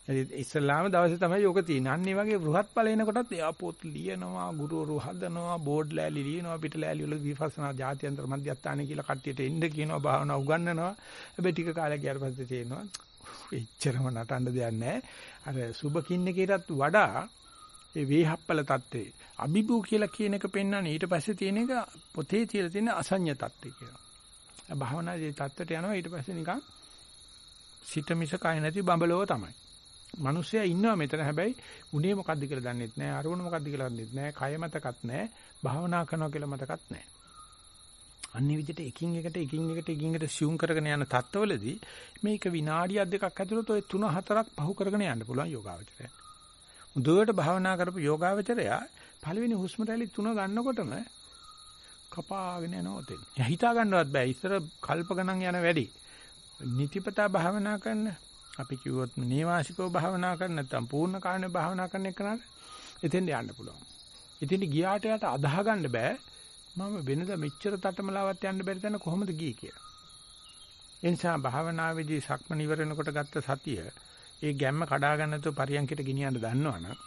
ඉස්ලාම දවසේ තමයි යෝග තියෙන්නේ. අන්න ඒ වගේ වෘහත් ඵල එනකොටත් එයා පොත් ලියනවා, ගුරුවරු හදනවා, බෝඩ් ලෑලි ලියනවා, පිට ලෑලි වල විපස්සනා ජාත්‍යන්තර මධ්‍යස්ථාන කියලා කට්ටියට එන්න කියනවා, භාවනා උගන්වනවා. හැබැයි ටික කාලයක් ගියාට පස්සේ තේරෙනවා එච්චරම නටන්න දෙයක් නැහැ. අර සුබ කින්නකේටත් වඩා ඒ වේහප්පල தත්ත්වේ අභිභූ කියලා කියන එක පෙන්වන්නේ ඊට පස්සේ තියෙන එක පොතේ තියලා තියෙන අසඤ්ඤ தත්ත්වය කියලා. භාවනාවේ தත්ත්වයට යනවා ඊට පස්සේ නිකන් සිත මිස කය නැති බඹලව තමයි. මිනිස්සයා ඉන්නවා මෙතන හැබැයි උනේ මොකද්ද කියලා දන්නෙත් නැහැ අරමුණ මොකද්ද කියලා දන්නෙත් නැහැ කය මතකත් නැහැ භාවනා කරනවා කියලා මතකත් නැහැ. අන්නේ විදිහට එකින් එකට එකින් එකට එකින් එකට සියුම් කරගෙන යන තත්ත්වවලදී මේක විනාඩියක් දෙකක් ඇතුළත ඔය 3 4ක් පහු කරගෙන යන්න පුළුවන් යෝගාවචරය. මුදුවට භාවනා කරපු යෝගාවචරය පළවෙනි හුස්ම රැලි 3 ගන්නකොටම කපාගෙන යනවා තෙන්. හිතා ගන්නවත් බෑ. ඉස්සර කල්ප ගණන් යන වැඩි. නිතිපතා භාවනා කරන අපි කිව්වොත් නේවාසිකව භාවනා කරන නැත්නම් පූර්ණ කායන භාවනා කරන එකනට එතෙන්ට යන්න පුළුවන්. ඉතින් ගියාට යට අදාහ ගන්න බෑ මම වෙනද මෙච්චර තටමලාවත් යන්න බැරි තැන කොහොමද ගියේ කියලා. ඒ නිසා භාවනාවේදී සක්මන ඉවරනකොට ගත්ත සතිය ඒ ගැම්ම කඩා ගන්නතෝ පරියන්කිට ගෙනියන්න දන්නවනම්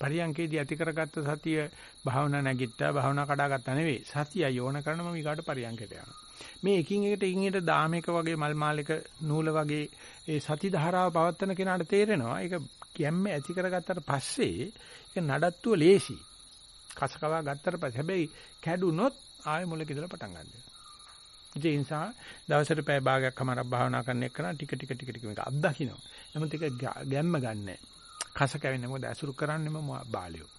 පරියන්කේදී ඇති කරගත්ත සතිය භාවනා නැගිට්ටා භාවනා කඩාගත්තා නෙවෙයි සතිය යෝන කරන මම ඊගාට පරියන්කයට යනවා මේ එකින් එකට එකින් එකට දාමයක වගේ මල් මාලයක නූල වගේ ඒ සති ධාරාව පවත්තන කෙනාට තේරෙනවා ඒක ගැම්ම ඇති කරගත්තට පස්සේ ඒක නඩත්තුව ලේසි කසකවා ගත්තට පස්සේ හැබැයි කැඩුනොත් ආයෙ මුලක ඉඳලා පටන් ගන්නවා ඒ නිසා දවසට පැය භාගයක් කමාරක් භාවනා කරන එක ටික ටික ටික ටික මේක අත්දකින්න. නමුත් ඒක ගැම්ම ගන්නෑ. කස කැවෙන්නේ මොකද අසුරු කරන්නේම බාලියෝ.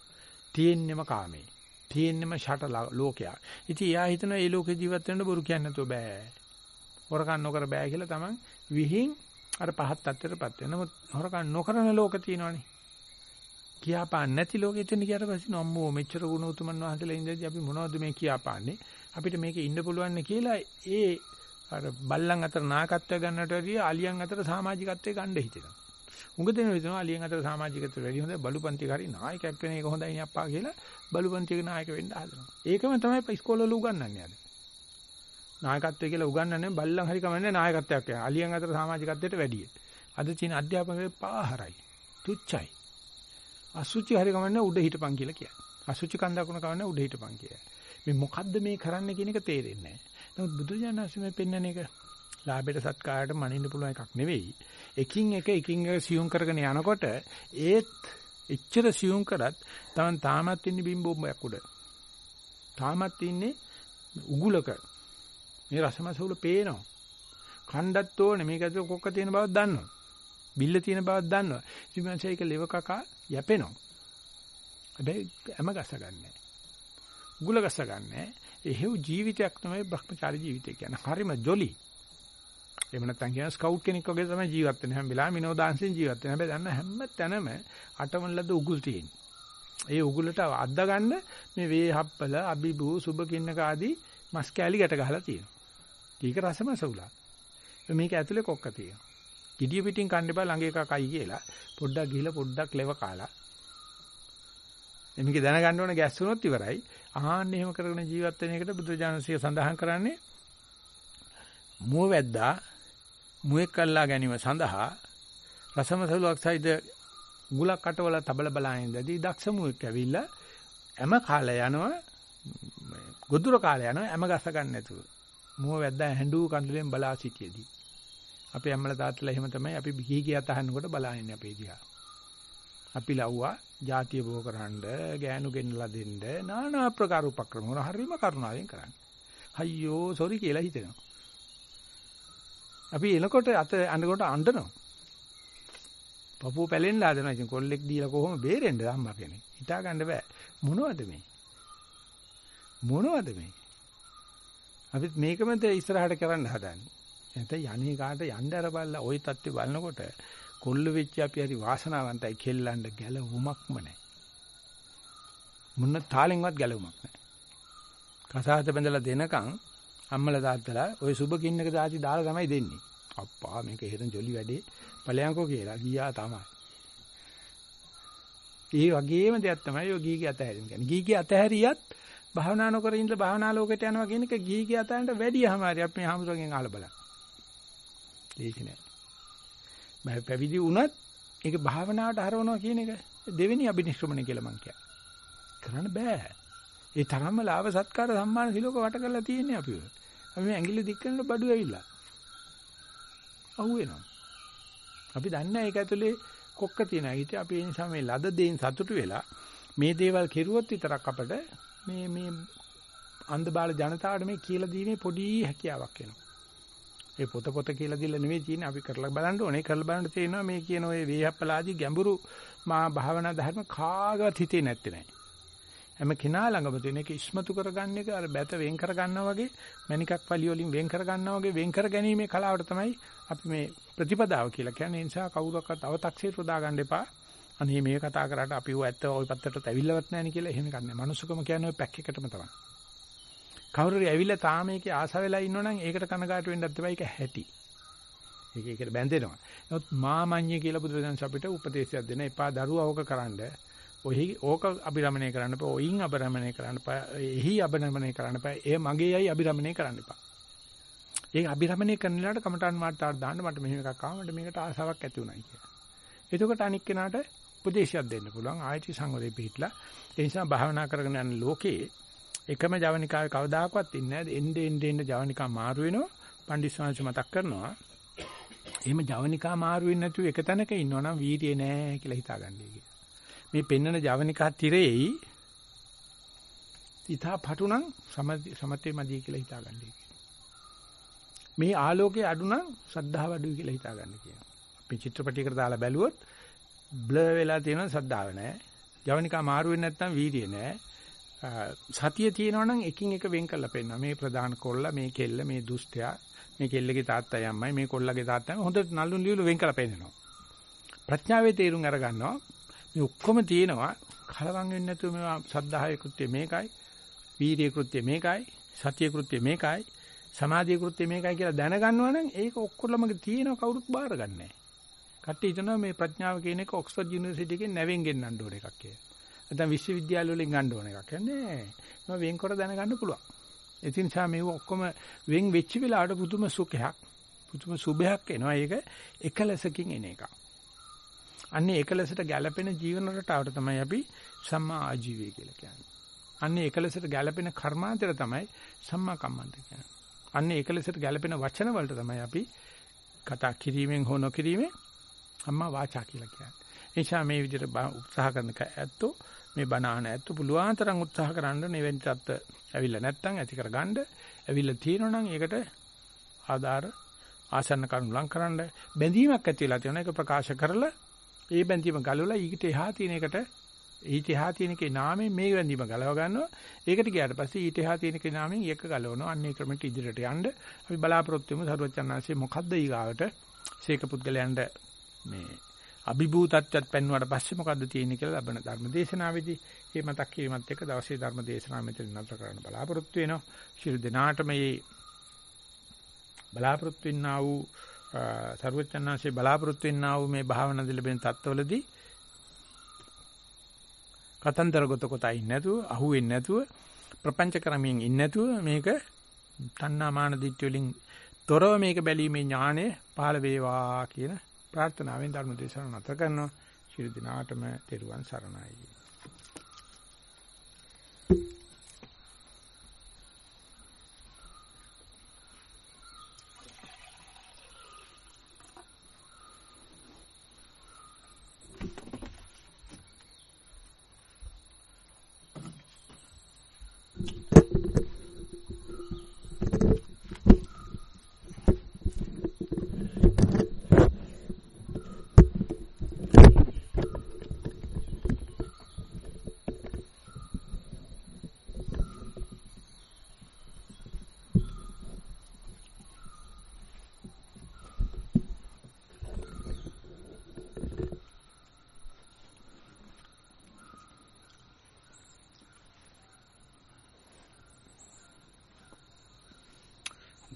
තියෙන්නෙම කාමේ. තියෙන්නෙම ෂට ලෝකයක්. ඉතින් එයා හිතන ඒ ලෝකේ ජීවත් වෙන්න බොරු කියන්නේ නැතුව බෑ. හොරකම් නොකර බෑ කියලා තමන් විහිං අර පහත් තත්ත්වයටපත් වෙනවා. නමුත් හොරකම් නොකරන ලෝක තියෙනවනේ. කියාපාන්න නැති ලෝකෙ ඉතින් ගියාට පස්සේ නම්මෝ මෙච්චර ගුණ උතුමන් වහන්සේලා ඉඳදී අපි මොනවද මේ කියාපාන්නේ? අපිට මේක ඉන්න පුළුවන් කියලා ඒ අර බල්ලන් අතර නායකත්වය ගන්නට වැඩිය අලියන් අතර සමාජිකත්වය ගන්න හිතෙනවා. උඟ දෙන හිතනවා අලියන් අතර සමාජිකත්වයට වැඩිය හොඳයි බලුපන්තික හරි නායකයෙක් වෙන එක හොඳයි නේ අප්පා කියලා බලුපන්තික නායක වෙන්න හදනවා. ඒකම තමයි ඉස්කෝලවල උගන්වන්නේ අද. නායකත්වය කියලා උගන්වන්නේ බල්ලන් හරි කමන්නේ නායකත්වයක් වෙන. අලියන් අතර සමාජිකත්වයට වැඩිය. අද චීන අධ්‍යාපනයේ පාහරයි. තුච්චයි. අසුචි හරි කමන්නේ උඩ හිටපන් කියලා කියන්නේ. අසුචි කන්දකුණ කමන්නේ උඩ හිටපන් කියලා. මේ මොකද්ද මේ කරන්න කියන එක තේරෙන්නේ නැහැ. නමුත් බුදුජානක පෙන්වන එක ලාභයට සත්කාරයට මනින්න පුළුවන් එකක් නෙවෙයි. එකින් එක එකින් එක සියුම් කරගෙන යනකොට ඒත් එච්චර සියුම් කරත් තමන් තාමත් ඉන්නේ බිම්බොම්බයක් උඩ. තාමත් ඉන්නේ උගුලක. මේ රසමසවුල පේනවා. කණ්ඩත් ඕනේ මේක ඇතුලේ කොක්ක තියෙන බවක් දන්නවා. බිල්ල තියෙන බවක් දන්නවා. ඉතින් මං ඒක ලෙව කකා යැපෙනවා. හැබැයි හැම ගස ගන්නෑ. උගුල ගස ගන්නෑ. එහෙව් ජීවිතයක් තමයි Brahmachari ජීවිතය කියන්නේ. හරිම ජොලි. එහෙම නැත්නම් කියන ස්කවුට් කෙනෙක් වගේ තමයි ජීවත් වෙන්නේ. හැම වෙලාවෙම විනෝදාංශයෙන් ජීවත් වෙනවා. හැබැයි දන්න හැම තැනම අටවන ලද උගුල් තියෙනවා. ඒ උගුලට අද්දා ගන්න මේ වේ හප්පල, අබිබු, සුබ කින්නක ආදී මස් කෑලි ගැට ගහලා තියෙනවා. කීක රසමස උලා. මේක ඇතුලේ කොක්ක තියෙනවා. gediya pitin කන්න එපා ළඟ එකකයි කියලා පොඩ්ඩක් ගිහිලා පොඩ්ඩක් ලෙව කාලා මේක දැනගන්න ඕනේ ගැස් වුණොත් ඉවරයි ආහන්න එහෙම කරගෙන ජීවත් වෙන එකට බුදුජානසිය සඳහන් කරන්නේ මුව වැද්දා මුවෙක් අල්ලා ගැනීම සඳහා රසමසලුවක් සහිත ගුලක් අටවල තබල බලනින්දදී දක්ෂ මුවෙක් ඇවිල්ලා හැම කාලය යනවා ගොදුර කාලය යනවා හැම ගස ගන්න නැතුව. මුව වැද්දා හැඬු කඳුලෙන් බලා සිටියේදී. අපේ අම්මලා තාත්තලා එහෙම තමයි අපි ගිහි ගියා තහන්නකොට බලාගෙන අපේ දිහා. අපි ලව්වා ජාතිය බෝ කරහඬ ගෑනු ගෙන්නලා දෙන්න নানা ආකාර උපක්‍රම වල හරීම කරුණාවෙන් කරන්නේ. අයියෝ සෝරි කියලා හිතෙනවා. අපි එනකොට අත අඬනකොට අඬනවා. පපුව පැලෙන්න හදනවා. ඉතින් කොල්ලෙක් දීලා කොහොම බේරෙන්නද අම්මා කෙනෙක්. හිතා ගන්න බෑ. මොනවද මේ? මොනවද මේ? අපිත් මේකමද ඉස්සරහට කරන්න හදන්නේ. නැත්නම් යන්නේ කාට යන්න අර බලලා ওই தත්ති බලනකොට කොල්ල වෙච්ච අපි හරි වාසනාවන්තයි කෙල්ලන්න ගැලවුමක්ම නැහැ. මොන තාලෙන්වත් ගැලවුමක් නැහැ. කසාද බඳලා දෙනකන් අම්මලා තාත්තලා ওই සුබ කින්නක දාති දාලා තමයි දෙන්නේ. අප්පා මේක හේතන් ජොලි වැඩේ ඵලයන්කෝ කියලා ගියා තමයි. ඒ වගේම දෙයක් තමයි ඔය ගීගේ අතහැරීම කියන්නේ. ගීගේ අතහැරියත් භාවනා නොකර ඉඳලා භාවනා ලෝකයට යනවා කියන එක ගීගේ අතහැරට වැඩියමාරි අපි හැමෝගෙන් අහලා බලන්න. ලේසි නෑ. මම පැවිදි වුණත් ඒක භාවනාවට හරවනවා කියන එක දෙවෙනි අභිනිෂ්ක්‍රමණය කියලා මං කියන්නේ. කරන්න බෑ. ඒ තරම්ම ලාභ සත්කාර සම්මාන සිලෝක වට කරලා තියෙන්නේ අපිව. අපි මේ ඇඟිලි දික් කරන බඩු ඇවිල්ලා. අහුවෙනවා. අපි දන්නේ ඒක ඇතුලේ කොක්ක තියෙනවා. ඊට අපි ඒ නිසා මේ ලද දෙයින් සතුටු වෙලා මේ දේවල් කෙරුවොත් විතරක් අපිට මේ මේ අන්ධ බාල ජනතාවට මේ කියලා දීමේ පොඩි හැකියාවක් එනවා. ඒ පොත පොත කියලා දilla නෙවෙයි තියෙන්නේ අපි කරලා බලන්න ඕනේ. කරලා බලන්න තේරෙනවා මේ කියන ඔය වේහප්පලාදී ගැඹුරු මා භාවනා ධර්ම කාගවත් හිතේ නැත්තේ නෑ. හැම කෙනා ළඟම තියෙන එක ඉස්මතු කරගන්න එක අර බැත වෙන් කරගන්නවා වගේ මණිකක් පලිය වලින් වෙන් කරගන්නවා වගේ වෙන් කර ගැනීමේ කලාවට තමයි අපි මේ ප්‍රතිපදාව කියලා කියන්නේ. ඒ නිසා කවුරක්වත් අව탁සීරු දාගන්න එපා. අනේ මේ කතා කරාට අපි ඔය ඇත්ත ඔය පැත්තට ඇවිල්ලවත් නැහැ නේ කියලා එහෙම ගන්න. මනුස්සකම කියන්නේ ඔය පැක් එකටම තමයි. කවුරු හරි ඇවිල්ලා තාම මේකේ ආසාව වෙලා ඉන්නවනම් ඒකට කනගාටු වෙන්නත් එපා. ඒක හැටි. ඒක ඒකට බැඳෙනවා. නමුත් මාමඤ්ඤය කියලා බුදුරජාණන් අපිට උපදේශයක් දෙන එපා දරුවවක කරන්න. ඔහි ඕක අභිරමණය කරන්න එපා. ඔයින් අභිරමණය කරන්න එපා. එහි අභිරමණය කරන්න එපා. ඒ මගේයි අභිරමණය කරන්න එපා. ඒක අභිරමණය කරනලාට කමටන් මාට්ටාට දාන්න මට මෙහෙම එකක් ආව මට මේකට ආසාවක් ඇති වුණා කියලා. එතකොට අනික් කෙනාට උපදේශයක් දෙන්න පුළුවන් ආයති සංවදේ පිටලා. ඒ නිසා භාවනා කරගෙන යන ලෝකේ එකම ජවනිකාවේ කවදාකවත් ඉන්නේ නැහැ. එnde ende ende ජවනිකා මාරු වෙනවා. පණ්ඩිස්වාංශ මතක් කරනවා. එහෙම ජවනිකා මාරු වෙන්නේ නැතුව එක තැනක ඉන්නවනම් වීර්යය නැහැ කියලා හිතාගන්නයි කියලා. මේ පෙන්නන ජවනිකා තිරේයි ඊතා පටුනම් සමතේ මදි කියලා හිතාගන්නයි මේ ආලෝකයේ අඩුනම් ශ්‍රද්ධාව අඩුයි කියලා හිතාගන්න කියනවා. අපි චිත්‍රපටයකට දාලා බැලුවොත් බ්ලර් වෙලා තියෙන ශ්‍රද්ධාව නැහැ. ජවනිකා මාරු වෙන්නේ නැත්නම් වීර්යය නැහැ. සතිය තියෙනවා නම් එකින් එක වෙන් කරලා පෙන්නනවා. මේ ප්‍රධාන කොල්ල, මේ කෙල්ල, මේ දුස්තයා, මේ කෙල්ලගේ තාත්තයි අම්මයි, මේ කොල්ලගේ තාත්තයි හොඳට නල්ලු ලියුළු වෙන් කරලා පෙන්නනවා. ප්‍රඥාවේ තේරුම් අරගන්නවා. මේ ඔක්කොම තියෙනවා. කලවම් වෙන්නේ නැතුව මේවා සද්ධාය කෘත්‍ය මේකයි, වීර්ය කෘත්‍ය මේකයි, සතිය කෘත්‍ය මේකයි, සමාධිය කෘත්‍ය මේකයි කියලා දැනගන්නවා නම් ඒක ඔක්කොලම තියෙනවා කවුරුත් බාරගන්නේ නැහැ. කට්ටිය හිතනවා මේ ප්‍රඥාව කියන එක ඔක්ස්ෆර්ඩ් යුනිවර්සිටි එකෙන් නැවෙන් ගෙන්නන්න ඕන එකක් කියලා. නැත්නම් විශ්වවිද්‍යාල වලින් ගන්න ඕන එකක්. නෑ. මම වෙන්කොට දැනගන්න පුළුවන්. ඒ නිසා මේව ඔක්කොම වෙන් වෙච්ච වෙලාවට පුදුම සුඛයක්, පුදුම සුභයක් එනවා. ඒක එකලසකින් එන එකක්. අන්නේ එකලසට ගැළපෙන ජීවන රටාවට තමයි අපි සම්මා ආජීවය කියලා කියන්නේ. අන්නේ එකලසට ගැළපෙන කර්මාන්තය තමයි සම්මා කම්මන්ත කියන්නේ. අන්නේ එකලසට ගැළපෙන වචන වලට තමයි අපි කතා කිරීමෙන් හෝ නොකිරීමෙන් අම්මා වාචා කියලා කියන්නේ. එනිසා මේ විදිහට උත්සාහ කරන ඇත්තෝ මේ බණ අහන ඇත්ත පුළුවන් තරම් උත්සාහ කරන්න නෙවෙයි තත්ත්ව ඇවිල්ලා නැත්තම් ඇති කරගන්න ඇවිල්ලා තියෙනවා නම් ඒකට ආධාර ආසන්න කරුණු ලං කරන්න බැඳීමක් ඇති වෙලා තියෙනවා ඒක ප්‍රකාශ කරලා ඒ බැඳීම ගලවලා ඊට එහා තියෙන එකට ඊට එහා තියෙන එකේ නාමයෙන් මේ වැඳීම ගලව ගන්නවා. ඒකට ගියාට පස්සේ ඊට එහා තියෙන එකේ නාමයෙන් එක ගලවනවා. අන්නේ ක්‍රමයට ඉදිරියට යන්න අපි බලාපොරොත්තු වෙමු සරුවචනාංශයේ මොකද්ද ඊගාවට සීක පුද්ගලයන්ට මේ අභිභූතත්වයට පෙන්වුවාට පස්සේ මොකද්ද තියෙන්නේ කියලා ලබන ධර්ම දේශනාවේදී මේ මතක් කිරීමත් එක්ක දවසේ ධර්ම දේශනාව මෙතන නතර කරන්න බලාපොරොත්තු වෙනවා. ශිරු දිනාට මේ බලාපොරොත්තු වෙන්නා වූ සරුවචනාංශේ බලාපොරොත්තු වෙන්නා වූ මේ භාවනා දිලබෙන தත්වලදී කතන්දරගත කොටයි නැතුව අහුවෙන්නේ නැතුව ප්‍රපංච ක්‍රමයෙන් ඉන්නේ නැතුව මේක තණ්හා මාන දිට්ඨි වලින් තොරව මේක බැලීමේ ඥාණය පහළ වේවා කියන ප්‍රාර්ථනාවෙන් ධර්ම දේශනාව නැත කරනවා. ශිරු දිනාටම තෙරුවන් සරණයි.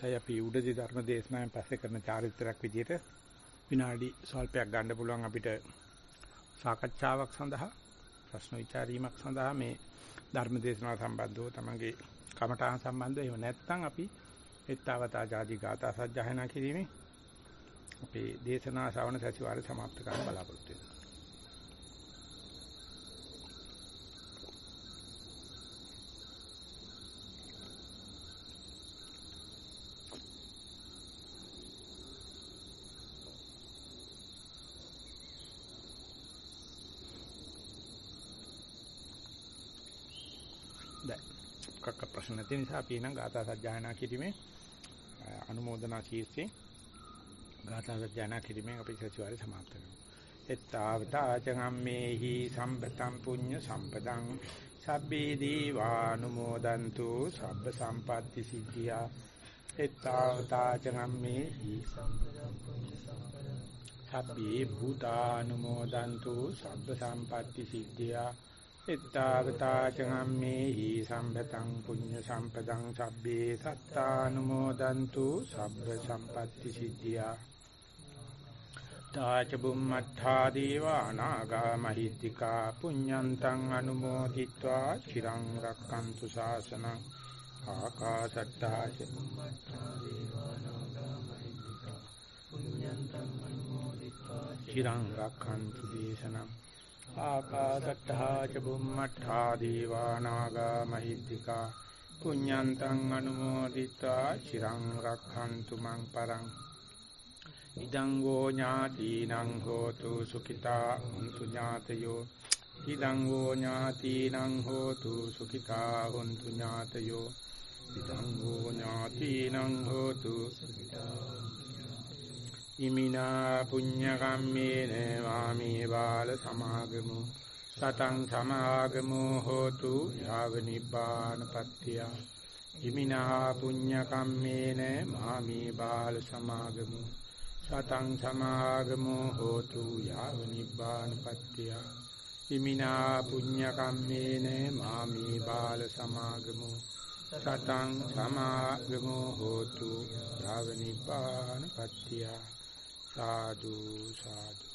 මේකයි අපි උඩදී ධර්ම දේශනාවෙන් පස්සේ කරන චාරිත්‍රාක් විදියට විනාඩි සල්පයක් ගන්න පුළුවන් අපිට සාකච්ඡාවක් සඳහා ප්‍රශ්න විචාරීමක් සඳහා මේ ධර්ම දේශනාව සම්බන්ධව තමන්ගේ කමඨාන් සම්බන්ධව. එහෙම නැත්නම් අපි මෙත්තාවතා ආදී ගාථා සජ්ජායනා කිරීමේ අපේ දේශනා ශ්‍රවණ සතිවාරය સમાપ્ત කරන්න බලාපොරොත්තු ඒ නිසා අපි එනම් ගාථා සජ්ජායනා කිරීමේ අනුමೋದනා ශීර්ෂයෙන් ගාථා සජ්ජායනා කිරීමෙන් අපි සතිවාරය සමාප්ත කරනවා. එත්තාවතාචගම්මේහි සම්පතම් පුඤ්ඤ සම්පතං සබ්බේ දීවානුමෝදන්තු සබ්බ සම්පatti සිද්ධියා එත්තාවතාචගම්මේහි සම්පතම් පුඤ්ඤ සම්පතං සබ්බේ භූතානුමෝදන්තු සබ්බ සම්පatti සිද්ධියා ඉත්තාගතා චම්මේහි සම්පතං පුඤ්ඤ සම්පතං සබ්බේ සත්තානුමෝදන්තු සබ්බ සම්පatti සිද්ධියා. තාච බුම්මත්තා දීවානාගා මහිත්‍තිකා පුඤ්ඤන්තං අනුමෝදිත්වා චිරං රක්칸තු ශාසනං ආකාශට්ටා ච. බුම්මත්තා දීවානාගා මහිත්‍තිකා පුඤ්ඤන්තං අනුමෝදිත්වා චිරං රක්칸තු දේශනං ආකාසට්ඨා ච බුම්මට්ඨා දීවානාගා මහිද්దికා පුඤ්ඤන්තං අනුමෝදිත්වා චිරං රක්ඛන්තු මං පරං ඉදං ගෝ ඥාතිනං හෝතු සුඛිතා හුන්තු ඥාතයෝ ඉදං ගෝ ඥාතිනං හෝතු සුඛිතා හුන්තු ඥාතයෝ ඉදං ගෝ ඥාතිනං හෝතු සුඛිතා ඉමිනා පුඤ්ඤ කම්මේන වාමේ බාල සමාගමු. සතං සමාගමු හෝතු යාව නිබ්බානපත්තිය ඉමිනා පුඤ්ඤ කම්මේන මාමේ බාල සමාගමු. සතං සමාගමු හෝතු යාව නිබ්බානපත්තිය ඉමිනා පුඤ්ඤ කම්මේන මාමේ බාල සමාගමු. සතං සමාගමු හෝතු යාව නිබ්බානපත්තිය සාදු සාදු.